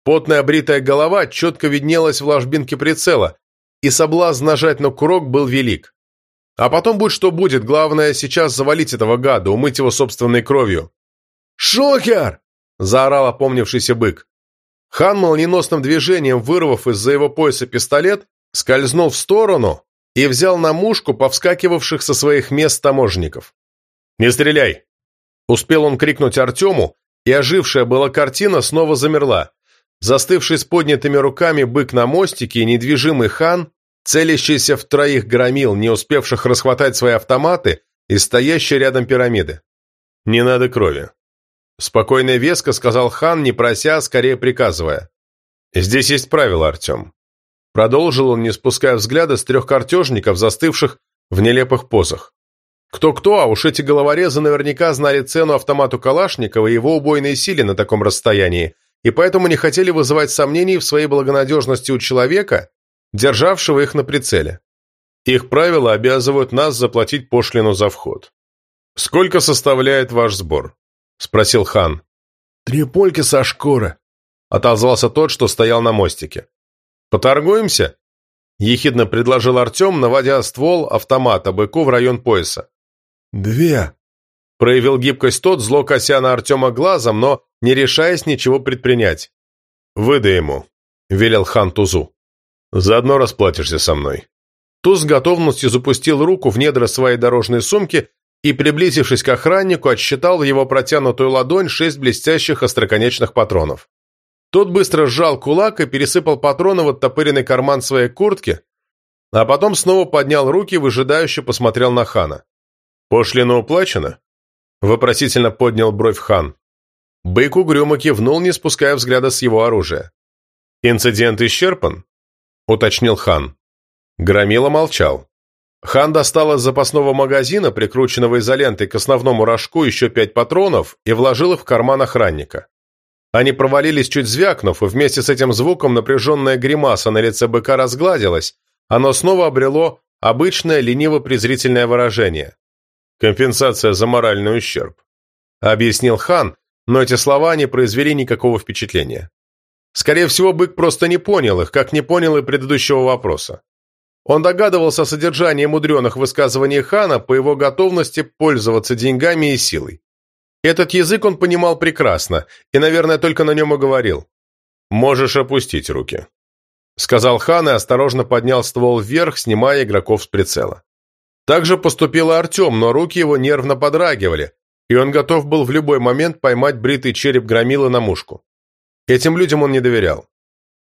Потная бритая голова четко виднелась в ложбинке прицела, и соблазн нажать на курок был велик. А потом будь что будет, главное сейчас завалить этого гада, умыть его собственной кровью. «Шокер!» – заорал опомнившийся бык. Хан молниеносным движением, вырвав из-за его пояса пистолет, скользнул в сторону и взял на мушку повскакивавших со своих мест таможенников. «Не стреляй!» Успел он крикнуть Артему, и ожившая была картина снова замерла. Застывший с поднятыми руками бык на мостике и недвижимый хан, целящийся в троих громил, не успевших расхватать свои автоматы, и стоящий рядом пирамиды. «Не надо крови», — спокойно и веско сказал хан, не прося, а скорее приказывая. «Здесь есть правила, Артем». Продолжил он, не спуская взгляда с трех картежников, застывших в нелепых позах. Кто-кто, а уж эти головорезы наверняка знали цену автомату Калашникова и его убойной силе на таком расстоянии, и поэтому не хотели вызывать сомнений в своей благонадежности у человека, державшего их на прицеле. Их правила обязывают нас заплатить пошлину за вход. «Сколько составляет ваш сбор?» – спросил хан. «Три польки со шкуры», – отозвался тот, что стоял на мостике. «Поторгуемся?» – ехидно предложил Артем, наводя ствол автомата быку в район пояса. «Две», – проявил гибкость тот, зло кося на Артема глазом, но не решаясь ничего предпринять. «Выдай ему», – велел хан Тузу. «Заодно расплатишься со мной». Туз с готовностью запустил руку в недра своей дорожной сумки и, приблизившись к охраннику, отсчитал в его протянутую ладонь шесть блестящих остроконечных патронов. Тот быстро сжал кулак и пересыпал патроны в оттопыренный карман своей куртки, а потом снова поднял руки и выжидающе посмотрел на хана. «Пошлина уплачена?» – вопросительно поднял бровь хан. Бык угрюмо кивнул, не спуская взгляда с его оружия. «Инцидент исчерпан?» – уточнил хан. Громила молчал. Хан достал из запасного магазина, прикрученного изолентой к основному рожку, еще пять патронов и вложил их в карман охранника. Они провалились чуть звякнув, и вместе с этим звуком напряженная гримаса на лице быка разгладилась, оно снова обрело обычное лениво-презрительное выражение. «Компенсация за моральный ущерб», — объяснил хан, но эти слова не произвели никакого впечатления. Скорее всего, бык просто не понял их, как не понял и предыдущего вопроса. Он догадывался о содержании мудреных высказываний хана по его готовности пользоваться деньгами и силой. Этот язык он понимал прекрасно и, наверное, только на нем и говорил. «Можешь опустить руки», — сказал хан и осторожно поднял ствол вверх, снимая игроков с прицела. Так же поступил Артем, но руки его нервно подрагивали, и он готов был в любой момент поймать бритый череп громила на мушку. Этим людям он не доверял.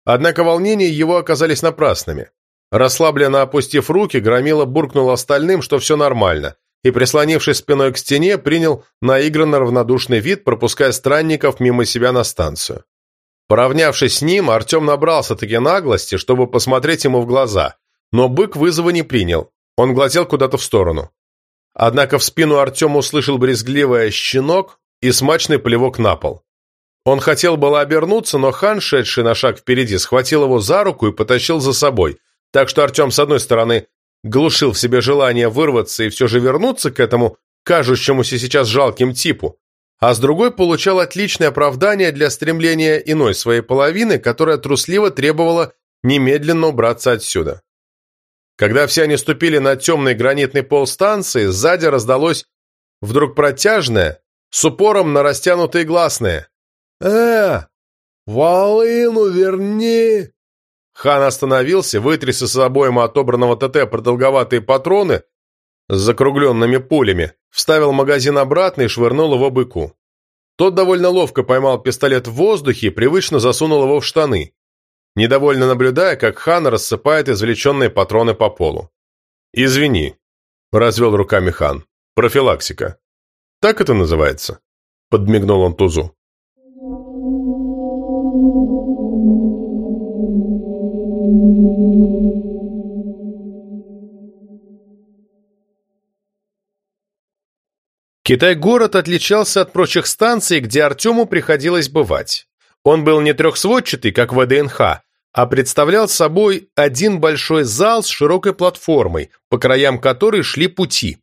Однако волнения его оказались напрасными. Расслабленно опустив руки, Громила буркнул остальным, что все нормально, и, прислонившись спиной к стене, принял наигранно равнодушный вид, пропуская странников мимо себя на станцию. Поравнявшись с ним, Артем набрался-таки наглости, чтобы посмотреть ему в глаза, но бык вызова не принял, он глазел куда-то в сторону. Однако в спину Артем услышал брезгливое «щенок» и смачный плевок на пол. Он хотел было обернуться, но хан, шедший на шаг впереди, схватил его за руку и потащил за собой, так что Артем, с одной стороны, глушил в себе желание вырваться и все же вернуться к этому кажущемуся сейчас жалким типу, а с другой получал отличное оправдание для стремления иной своей половины, которая трусливо требовала немедленно убраться отсюда. Когда все они ступили на темный гранитный пол станции, сзади раздалось вдруг протяжное, с упором на растянутые гласные. «Э, волыну верни!» Хан остановился, вытряс из обоим отобранного ТТ продолговатые патроны с закругленными пулями, вставил магазин обратно и швырнул его быку. Тот довольно ловко поймал пистолет в воздухе и привычно засунул его в штаны, недовольно наблюдая, как хан рассыпает извлеченные патроны по полу. «Извини», — развел руками хан, — «профилактика». «Так это называется?» — подмигнул он Тузу. Китай-город отличался от прочих станций, где Артему приходилось бывать. Он был не трехсводчатый, как ВДНХ, а представлял собой один большой зал с широкой платформой, по краям которой шли пути.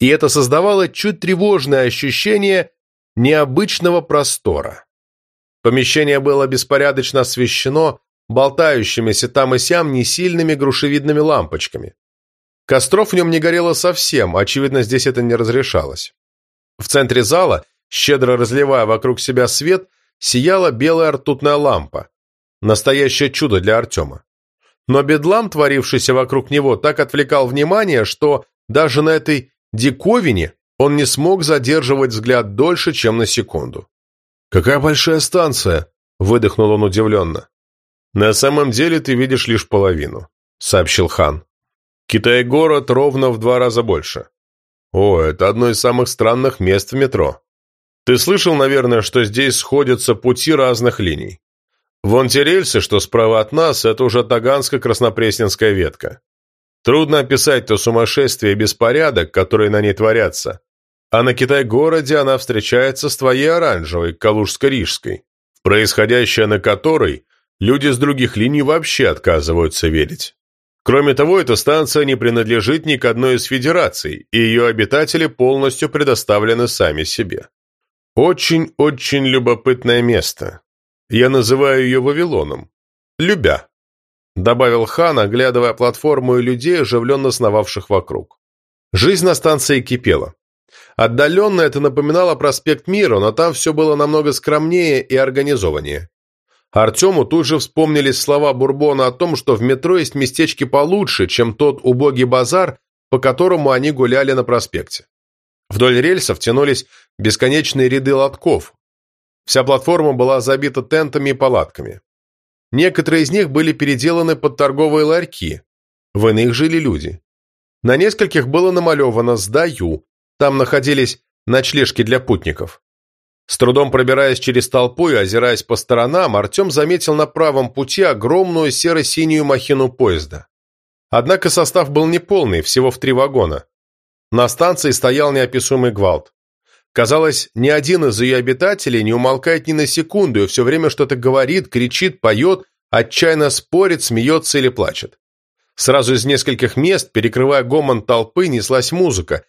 И это создавало чуть тревожное ощущение необычного простора. Помещение было беспорядочно освещено болтающимися там и сям несильными грушевидными лампочками. Костров в нем не горело совсем, очевидно, здесь это не разрешалось. В центре зала, щедро разливая вокруг себя свет, сияла белая ртутная лампа. Настоящее чудо для Артема. Но бедлам, творившийся вокруг него, так отвлекал внимание, что даже на этой диковине он не смог задерживать взгляд дольше, чем на секунду. «Какая большая станция!» – выдохнул он удивленно. «На самом деле ты видишь лишь половину», – сообщил хан. «Китай-город ровно в два раза больше. О, это одно из самых странных мест в метро. Ты слышал, наверное, что здесь сходятся пути разных линий. Вон те рельсы, что справа от нас, это уже Таганско-Краснопресненская ветка. Трудно описать то сумасшествие и беспорядок, которые на ней творятся. А на Китай-городе она встречается с твоей оранжевой, Калужско-Рижской, происходящее на которой люди с других линий вообще отказываются верить. Кроме того, эта станция не принадлежит ни к одной из федераций, и ее обитатели полностью предоставлены сами себе. Очень-очень любопытное место. Я называю ее Вавилоном. Любя. Добавил хан, оглядывая платформу и людей, оживленно сновавших вокруг. Жизнь на станции кипела. Отдаленно это напоминало проспект Мира, но там все было намного скромнее и организованнее. Артему тут же вспомнились слова Бурбона о том, что в метро есть местечки получше, чем тот убогий базар, по которому они гуляли на проспекте. Вдоль рельсов тянулись бесконечные ряды лотков. Вся платформа была забита тентами и палатками. Некоторые из них были переделаны под торговые ларьки, в иных жили люди. На нескольких было намалевано «Сдаю», там находились ночлежки для путников. С трудом пробираясь через толпу и озираясь по сторонам, Артем заметил на правом пути огромную серо-синюю махину поезда. Однако состав был неполный, всего в три вагона. На станции стоял неописуемый гвалт. Казалось, ни один из ее обитателей не умолкает ни на секунду и все время что-то говорит, кричит, поет, отчаянно спорит, смеется или плачет. Сразу из нескольких мест, перекрывая гомон толпы, неслась музыка,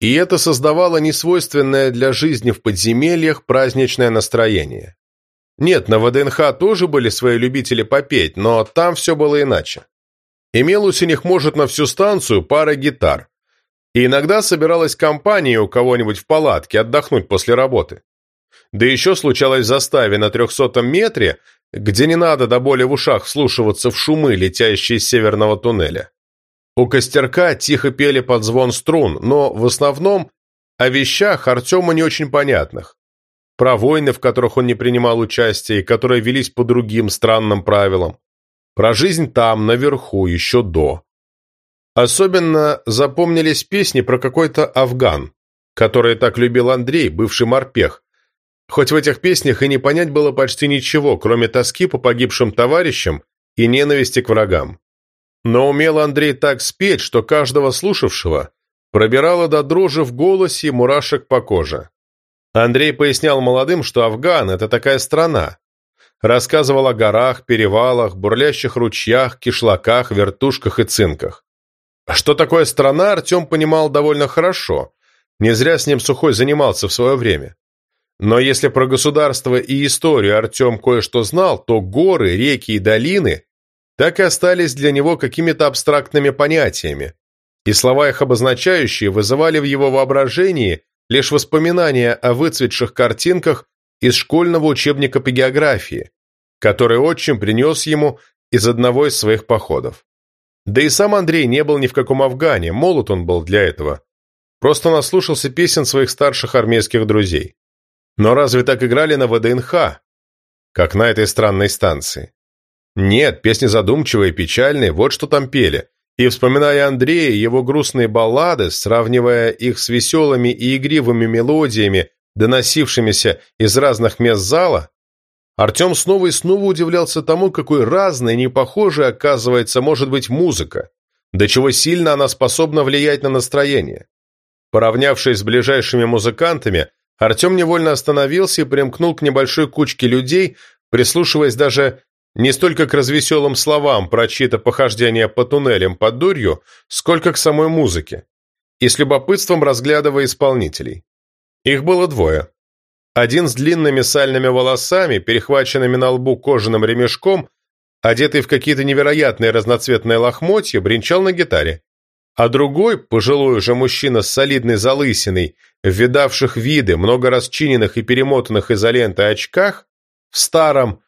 и это создавало несвойственное для жизни в подземельях праздничное настроение. Нет, на ВДНХ тоже были свои любители попеть, но там все было иначе. Имелось у них, может, на всю станцию пара гитар. И иногда собиралась компания у кого-нибудь в палатке отдохнуть после работы. Да еще случалось заставе на трехсотом метре, где не надо до боли в ушах вслушиваться в шумы, летящие из северного туннеля. У костерка тихо пели под звон струн, но в основном о вещах Артему не очень понятных. Про войны, в которых он не принимал участия и которые велись по другим странным правилам. Про жизнь там, наверху, еще до. Особенно запомнились песни про какой-то афган, который так любил Андрей, бывший морпех. Хоть в этих песнях и не понять было почти ничего, кроме тоски по погибшим товарищам и ненависти к врагам. Но умел Андрей так спеть, что каждого слушавшего пробирало до дрожи в голосе и мурашек по коже. Андрей пояснял молодым, что Афган – это такая страна. Рассказывал о горах, перевалах, бурлящих ручьях, кишлаках, вертушках и цинках. Что такое страна, Артем понимал довольно хорошо. Не зря с ним Сухой занимался в свое время. Но если про государство и историю Артем кое-что знал, то горы, реки и долины так и остались для него какими-то абстрактными понятиями, и слова их обозначающие вызывали в его воображении лишь воспоминания о выцветших картинках из школьного учебника по географии, который отчим принес ему из одного из своих походов. Да и сам Андрей не был ни в каком Афгане, молод он был для этого. Просто наслушался песен своих старших армейских друзей. Но разве так играли на ВДНХ, как на этой странной станции? Нет, песни задумчивые, печальные, вот что там пели. И вспоминая Андрея его грустные баллады, сравнивая их с веселыми и игривыми мелодиями, доносившимися из разных мест зала, Артем снова и снова удивлялся тому, какой разной, непохожей, оказывается, может быть музыка, до чего сильно она способна влиять на настроение. Поравнявшись с ближайшими музыкантами, Артем невольно остановился и примкнул к небольшой кучке людей, прислушиваясь даже не столько к развеселым словам про чьи-то похождения по туннелям под дурью, сколько к самой музыке, и с любопытством разглядывая исполнителей. Их было двое. Один с длинными сальными волосами, перехваченными на лбу кожаным ремешком, одетый в какие-то невероятные разноцветные лохмотья, бренчал на гитаре. А другой, пожилой уже мужчина с солидной залысиной, в видавших виды, много расчиненных и перемотанных изолентой очках, в старом,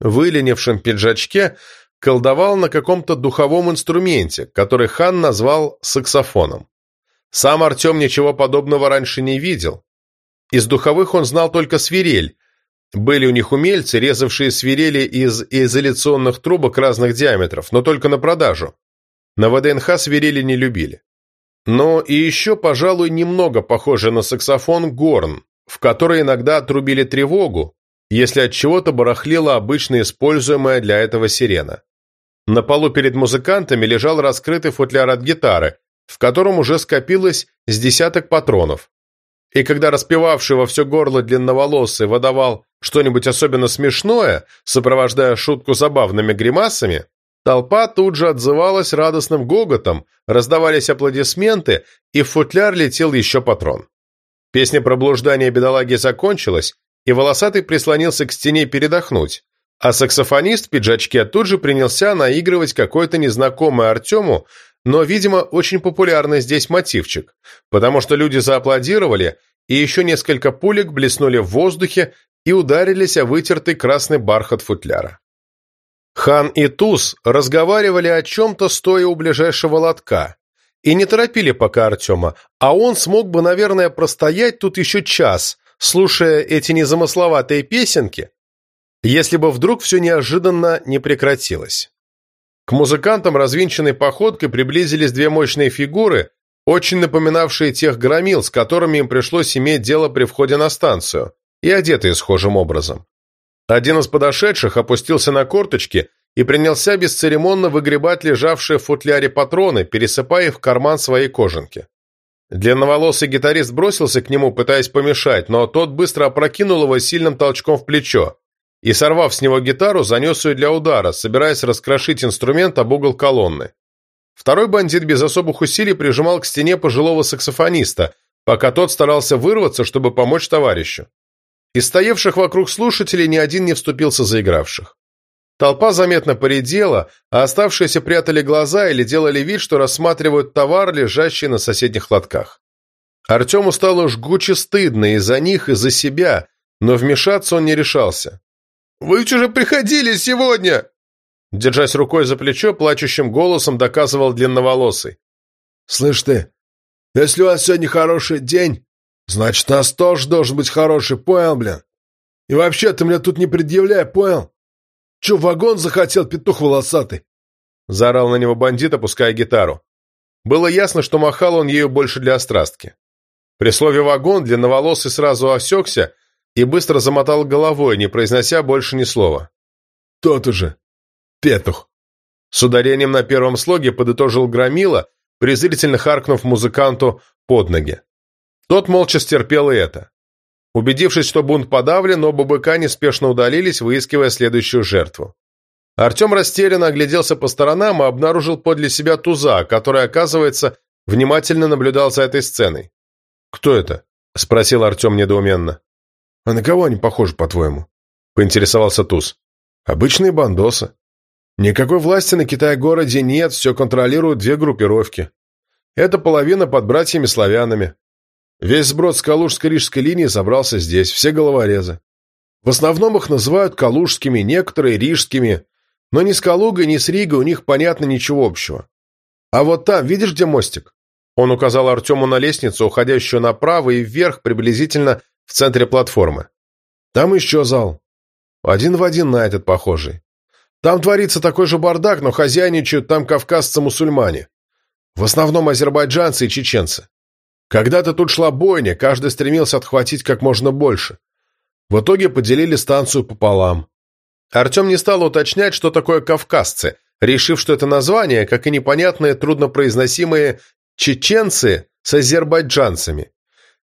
выленившем пиджачке, колдовал на каком-то духовом инструменте, который хан назвал саксофоном. Сам Артем ничего подобного раньше не видел. Из духовых он знал только свирель. Были у них умельцы, резавшие свирели из изоляционных трубок разных диаметров, но только на продажу. На ВДНХ свирели не любили. Но и еще, пожалуй, немного похоже на саксофон горн, в который иногда отрубили тревогу, если от чего-то барахлила обычно используемая для этого сирена. На полу перед музыкантами лежал раскрытый футляр от гитары, в котором уже скопилось с десяток патронов. И когда распевавший во все горло длинноволосый выдавал что-нибудь особенно смешное, сопровождая шутку забавными гримасами, толпа тут же отзывалась радостным гоготом, раздавались аплодисменты, и в футляр летел еще патрон. Песня про блуждание бедолаги закончилась, и волосатый прислонился к стене передохнуть, а саксофонист в пиджачке тут же принялся наигрывать какой-то незнакомый Артему, но, видимо, очень популярный здесь мотивчик, потому что люди зааплодировали, и еще несколько пулек блеснули в воздухе и ударились о вытертый красный бархат футляра. Хан и Туз разговаривали о чем-то, стоя у ближайшего лотка, и не торопили пока Артема, а он смог бы, наверное, простоять тут еще час, слушая эти незамысловатые песенки, если бы вдруг все неожиданно не прекратилось. К музыкантам развинченной походкой приблизились две мощные фигуры, очень напоминавшие тех громил, с которыми им пришлось иметь дело при входе на станцию, и одетые схожим образом. Один из подошедших опустился на корточки и принялся бесцеремонно выгребать лежавшие в футляре патроны, пересыпая их в карман своей кожанки. Длинноволосый гитарист бросился к нему, пытаясь помешать, но тот быстро опрокинул его сильным толчком в плечо и, сорвав с него гитару, занес ее для удара, собираясь раскрошить инструмент об угол колонны. Второй бандит без особых усилий прижимал к стене пожилого саксофониста, пока тот старался вырваться, чтобы помочь товарищу. Из стоявших вокруг слушателей ни один не вступился за игравших. Толпа заметно поредела, а оставшиеся прятали глаза или делали вид, что рассматривают товар, лежащий на соседних лотках. Артему стало жгуче стыдно и за них, и за себя, но вмешаться он не решался. «Вы же приходили сегодня!» Держась рукой за плечо, плачущим голосом доказывал длинноволосый. «Слышь ты, если у вас сегодня хороший день, значит, у нас тоже должен быть хороший, понял, блин? И вообще, ты мне тут не предъявляй, понял? Че, вагон захотел, петух волосатый?» Заорал на него бандит, опуская гитару. Было ясно, что махал он ею больше для острастки. При слове «вагон» длинноволосый сразу осекся и быстро замотал головой, не произнося больше ни слова. «Тот уже! Петух!» С ударением на первом слоге подытожил Громила, презрительно харкнув музыканту под ноги. Тот молча стерпел и это. Убедившись, что бунт подавлен, оба быка неспешно удалились, выискивая следующую жертву. Артем растерянно огляделся по сторонам и обнаружил подле себя туза, который, оказывается, внимательно наблюдал за этой сценой. «Кто это?» – спросил Артем недоуменно. «А на кого они похожи, по-твоему?» – поинтересовался туз. «Обычные бандосы. Никакой власти на Китай-городе нет, все контролируют две группировки. Это половина под братьями-славянами. Весь сброд с Калужско-Рижской линии собрался здесь, все головорезы. В основном их называют калужскими, некоторые – рижскими, но ни с Калугой, ни с Ригой у них, понятно, ничего общего. А вот там, видишь, где мостик? Он указал Артему на лестницу, уходящую направо и вверх, приблизительно в центре платформы. Там еще зал. Один в один на этот похожий. Там творится такой же бардак, но хозяйничают там кавказцы-мусульмане. В основном азербайджанцы и чеченцы. Когда-то тут шла бойня, каждый стремился отхватить как можно больше. В итоге поделили станцию пополам. Артем не стал уточнять, что такое кавказцы, решив, что это название, как и непонятные труднопроизносимые чеченцы с азербайджанцами,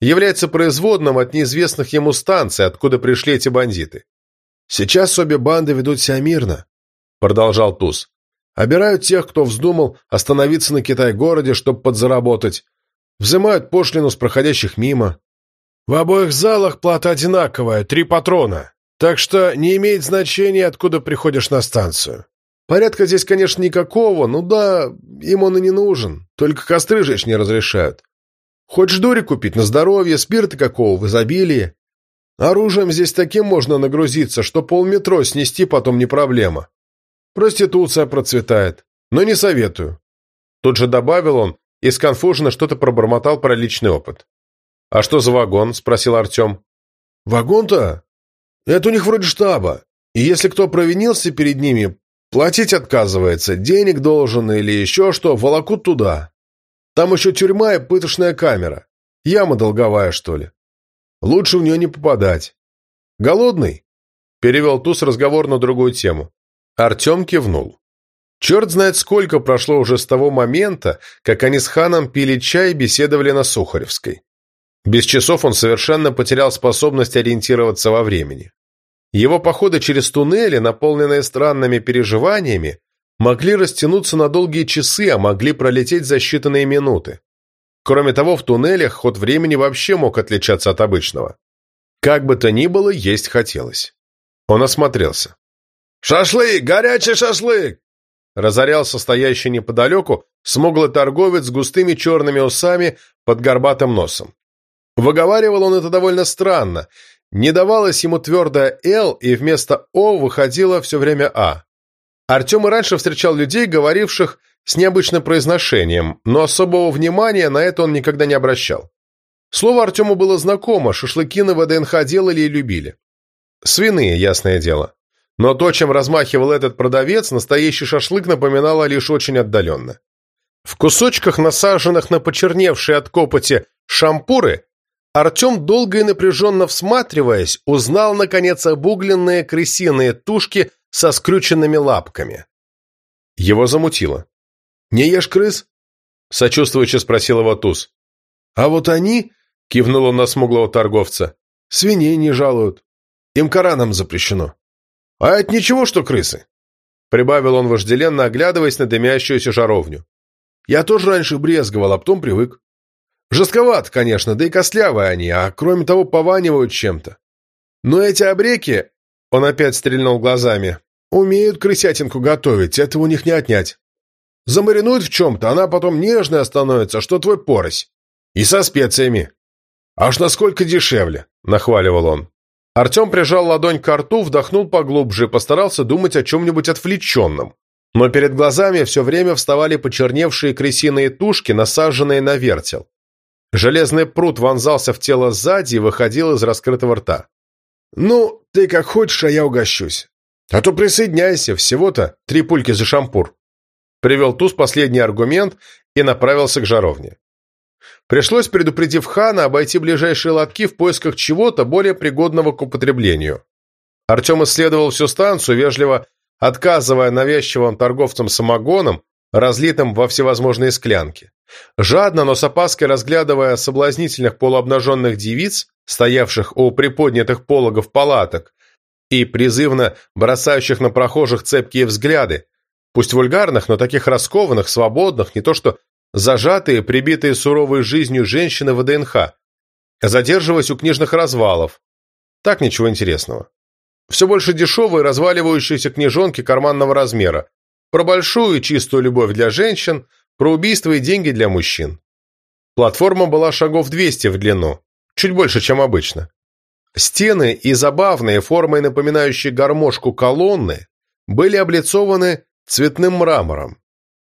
является производным от неизвестных ему станций, откуда пришли эти бандиты. «Сейчас обе банды ведут себя мирно», — продолжал Туз. «Обирают тех, кто вздумал остановиться на Китай-городе, чтобы подзаработать, Взимают пошлину с проходящих мимо. В обоих залах плата одинаковая, три патрона. Так что не имеет значения, откуда приходишь на станцию. Порядка здесь, конечно, никакого, ну да, им он и не нужен. Только костры жечь не разрешают. Хочешь дури купить на здоровье, спирта какого в изобилии. Оружием здесь таким можно нагрузиться, что полметро снести потом не проблема. Проституция процветает, но не советую. Тут же добавил он и сконфуженно что-то пробормотал про личный опыт. «А что за вагон?» – спросил Артем. «Вагон-то? Это у них вроде штаба. И если кто провинился перед ними, платить отказывается, денег должен или еще что, волокут туда. Там еще тюрьма и пыточная камера. Яма долговая, что ли. Лучше в нее не попадать. Голодный?» Перевел Туз разговор на другую тему. Артем кивнул. Черт знает сколько прошло уже с того момента, как они с ханом пили чай и беседовали на Сухаревской. Без часов он совершенно потерял способность ориентироваться во времени. Его походы через туннели, наполненные странными переживаниями, могли растянуться на долгие часы, а могли пролететь за считанные минуты. Кроме того, в туннелях ход времени вообще мог отличаться от обычного. Как бы то ни было, есть хотелось. Он осмотрелся. «Шашлык! Горячий шашлык!» Разорял стоящий неподалеку смуглый торговец с густыми черными усами под горбатым носом. Выговаривал он это довольно странно. Не давалось ему твердое «Л», и вместо «О» выходило все время «А». Артем и раньше встречал людей, говоривших с необычным произношением, но особого внимания на это он никогда не обращал. Слово Артему было знакомо, шашлыки на ВДНХ делали и любили. Свиные, ясное дело. Но то, чем размахивал этот продавец, настоящий шашлык напоминало лишь очень отдаленно. В кусочках, насаженных на почерневшие от копоти шампуры, Артем, долго и напряженно всматриваясь, узнал, наконец, обугленные крысиные тушки со скрюченными лапками. Его замутило. «Не ешь крыс?» — сочувствующе спросил его Туз. «А вот они...» — кивнул он на смуглого торговца. «Свиней не жалуют. Им Кораном запрещено». «А это ничего, что крысы?» Прибавил он вожделенно, оглядываясь на дымящуюся жаровню. «Я тоже раньше брезговал, а потом привык. Жестковат, конечно, да и костлявые они, а кроме того пованивают чем-то. Но эти обреки, он опять стрельнул глазами, умеют крысятинку готовить, этого у них не отнять. Замаринуют в чем-то, она потом нежная становится, что твой порось. И со специями. Аж насколько дешевле, нахваливал он. Артем прижал ладонь к рту, вдохнул поглубже, постарался думать о чем-нибудь отвлеченном. Но перед глазами все время вставали почерневшие крысиные тушки, насаженные на вертел. Железный пруд вонзался в тело сзади и выходил из раскрытого рта. «Ну, ты как хочешь, а я угощусь. А то присоединяйся, всего-то три пульки за шампур». Привел Туз последний аргумент и направился к жаровне. Пришлось, предупредив хана, обойти ближайшие лотки в поисках чего-то более пригодного к употреблению. Артем исследовал всю станцию, вежливо отказывая навязчивым торговцам самогоном, разлитым во всевозможные склянки. Жадно, но с опаской разглядывая соблазнительных полуобнаженных девиц, стоявших у приподнятых пологов палаток, и призывно бросающих на прохожих цепкие взгляды, пусть вульгарных, но таких раскованных, свободных, не то что зажатые, прибитые суровой жизнью женщины ДНХ, задерживаясь у книжных развалов. Так ничего интересного. Все больше дешевые разваливающиеся книжонки карманного размера, про большую и чистую любовь для женщин, про убийство и деньги для мужчин. Платформа была шагов 200 в длину, чуть больше, чем обычно. Стены и забавные, формой напоминающие гармошку колонны, были облицованы цветным мрамором,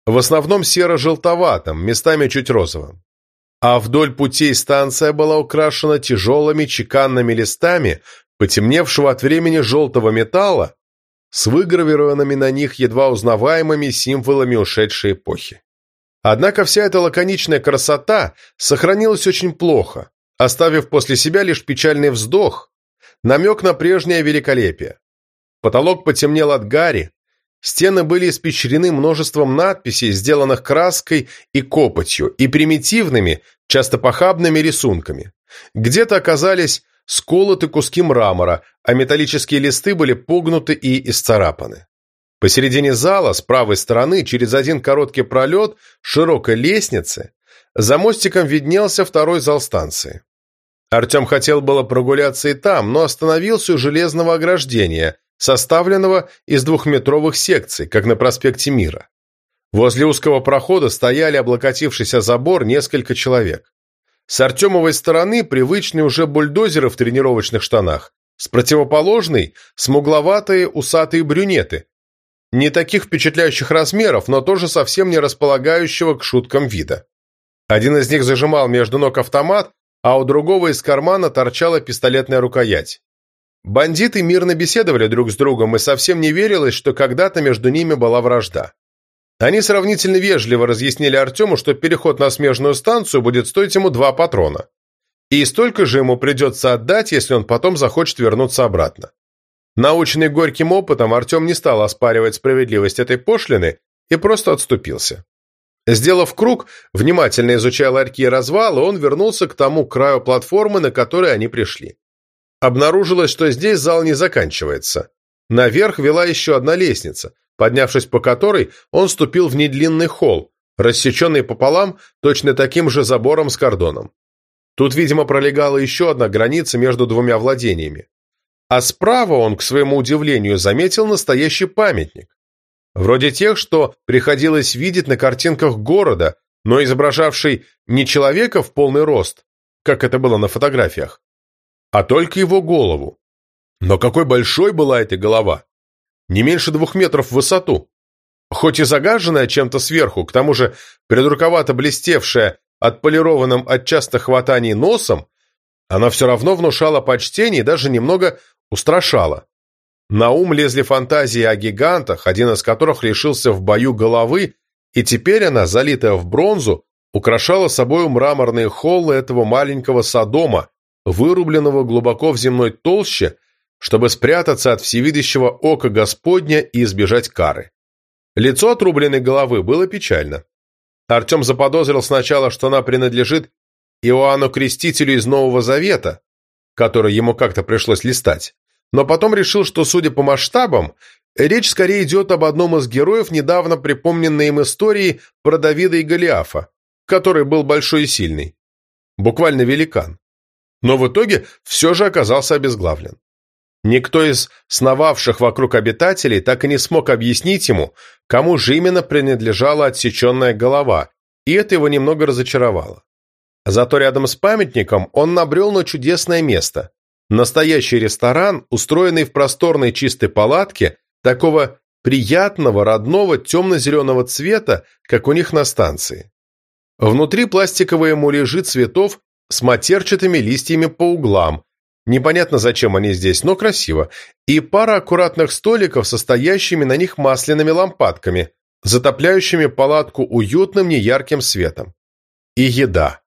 в основном серо-желтоватым, местами чуть розовым. А вдоль путей станция была украшена тяжелыми чеканными листами потемневшего от времени желтого металла с выгравированными на них едва узнаваемыми символами ушедшей эпохи. Однако вся эта лаконичная красота сохранилась очень плохо, оставив после себя лишь печальный вздох, намек на прежнее великолепие. Потолок потемнел от гари, Стены были испещрены множеством надписей, сделанных краской и копотью, и примитивными, часто похабными рисунками. Где-то оказались сколоты куски мрамора, а металлические листы были погнуты и исцарапаны. Посередине зала, с правой стороны, через один короткий пролет широкой лестницы, за мостиком виднелся второй зал станции. Артем хотел было прогуляться и там, но остановился у железного ограждения, составленного из двухметровых секций, как на проспекте Мира. Возле узкого прохода стояли, облокотившийся забор, несколько человек. С Артемовой стороны привычные уже бульдозеры в тренировочных штанах, с противоположной – смугловатые усатые брюнеты. Не таких впечатляющих размеров, но тоже совсем не располагающего к шуткам вида. Один из них зажимал между ног автомат, а у другого из кармана торчала пистолетная рукоять. Бандиты мирно беседовали друг с другом, и совсем не верилось, что когда-то между ними была вражда. Они сравнительно вежливо разъяснили Артему, что переход на смежную станцию будет стоить ему два патрона. И столько же ему придется отдать, если он потом захочет вернуться обратно. Наученный горьким опытом, Артем не стал оспаривать справедливость этой пошлины и просто отступился. Сделав круг, внимательно изучая ларьки и развалы, он вернулся к тому краю платформы, на которой они пришли. Обнаружилось, что здесь зал не заканчивается. Наверх вела еще одна лестница, поднявшись по которой, он ступил в недлинный холл, рассеченный пополам точно таким же забором с кордоном. Тут, видимо, пролегала еще одна граница между двумя владениями. А справа он, к своему удивлению, заметил настоящий памятник. Вроде тех, что приходилось видеть на картинках города, но изображавший не человека в полный рост, как это было на фотографиях, а только его голову. Но какой большой была эта голова! Не меньше двух метров в высоту. Хоть и загаженная чем-то сверху, к тому же придурковато блестевшая отполированным от частых хватаний носом, она все равно внушала почтение и даже немного устрашала. На ум лезли фантазии о гигантах, один из которых лишился в бою головы, и теперь она, залитая в бронзу, украшала собою мраморные холлы этого маленького Содома, вырубленного глубоко в земной толще, чтобы спрятаться от всевидящего ока Господня и избежать кары. Лицо отрубленной головы было печально. Артем заподозрил сначала, что она принадлежит Иоанну Крестителю из Нового Завета, который ему как-то пришлось листать, но потом решил, что, судя по масштабам, речь скорее идет об одном из героев недавно припомненной им истории про Давида и Голиафа, который был большой и сильный. Буквально великан. Но в итоге все же оказался обезглавлен. Никто из сновавших вокруг обитателей так и не смог объяснить ему, кому же именно принадлежала отсеченная голова, и это его немного разочаровало. Зато рядом с памятником он набрел на чудесное место. Настоящий ресторан, устроенный в просторной чистой палатке, такого приятного, родного, темно-зеленого цвета, как у них на станции. Внутри пластиковые муляжи цветов с матерчатыми листьями по углам, Непонятно, зачем они здесь, но красиво. И пара аккуратных столиков со стоящими на них масляными лампадками, затопляющими палатку уютным неярким светом. И еда.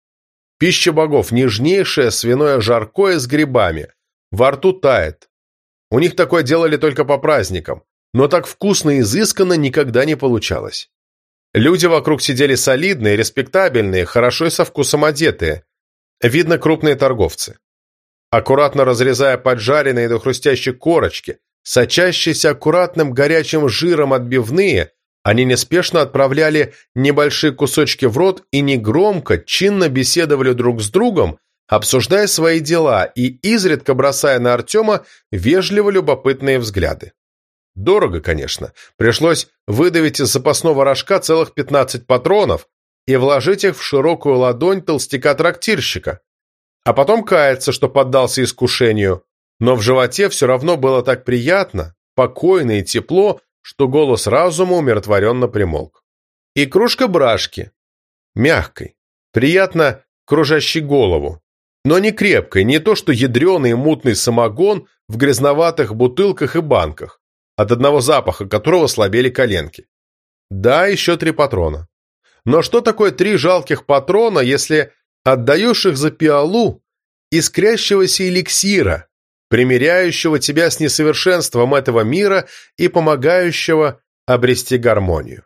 Пища богов, нежнейшее свиное жаркое с грибами. Во рту тает. У них такое делали только по праздникам, но так вкусно и изысканно никогда не получалось. Люди вокруг сидели солидные, респектабельные, хорошо и со вкусом одетые. Видно, крупные торговцы аккуратно разрезая поджаренные до хрустящей корочки, сочащиеся аккуратным горячим жиром отбивные, они неспешно отправляли небольшие кусочки в рот и негромко, чинно беседовали друг с другом, обсуждая свои дела и изредка бросая на Артема вежливо любопытные взгляды. Дорого, конечно. Пришлось выдавить из запасного рожка целых 15 патронов и вложить их в широкую ладонь толстяка-трактирщика, а потом кается, что поддался искушению, но в животе все равно было так приятно, покойно и тепло, что голос разума умиротворенно примолк. И кружка брашки, мягкой, приятно кружащей голову, но не крепкой, не то что ядреный и мутный самогон в грязноватых бутылках и банках, от одного запаха которого слабели коленки. Да, еще три патрона. Но что такое три жалких патрона, если Отдаешь их за пиалу искрящегося эликсира, примиряющего тебя с несовершенством этого мира и помогающего обрести гармонию.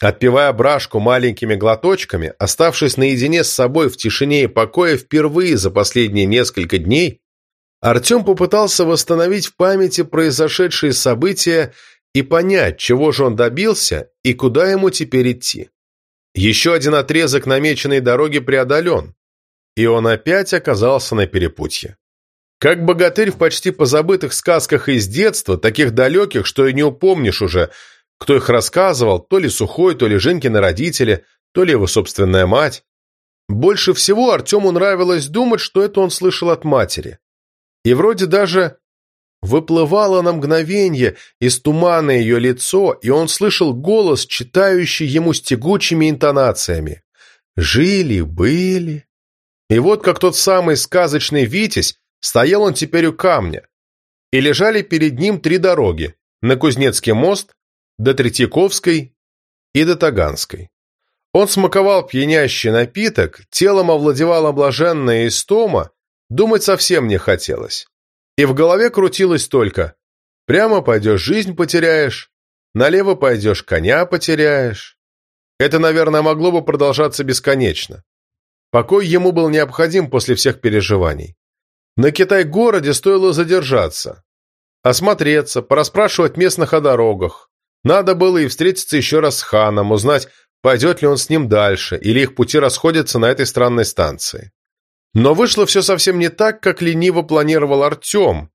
Отпивая брашку маленькими глоточками, оставшись наедине с собой в тишине и покое впервые за последние несколько дней, Артем попытался восстановить в памяти произошедшие события и понять, чего же он добился и куда ему теперь идти. Еще один отрезок намеченной дороги преодолен, и он опять оказался на перепутье. Как богатырь в почти позабытых сказках из детства, таких далеких, что и не упомнишь уже, кто их рассказывал, то ли Сухой, то ли Женькины родители, то ли его собственная мать. Больше всего Артему нравилось думать, что это он слышал от матери. И вроде даже выплывало на мгновенье из тумана ее лицо, и он слышал голос, читающий ему с тягучими интонациями. «Жили-были». И вот как тот самый сказочный Витязь, стоял он теперь у камня, и лежали перед ним три дороги – на Кузнецкий мост, до Третьяковской и до Таганской. Он смаковал пьянящий напиток, телом овладевала блаженная истома, думать совсем не хотелось. И в голове крутилось только «прямо пойдешь, жизнь потеряешь, налево пойдешь, коня потеряешь». Это, наверное, могло бы продолжаться бесконечно. Покой ему был необходим после всех переживаний. На Китай-городе стоило задержаться, осмотреться, пораспрашивать местных о дорогах. Надо было и встретиться еще раз с ханом, узнать, пойдет ли он с ним дальше, или их пути расходятся на этой странной станции. Но вышло все совсем не так, как лениво планировал Артем,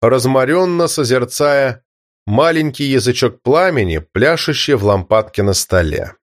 разморенно созерцая маленький язычок пламени, пляшущий в лампадке на столе.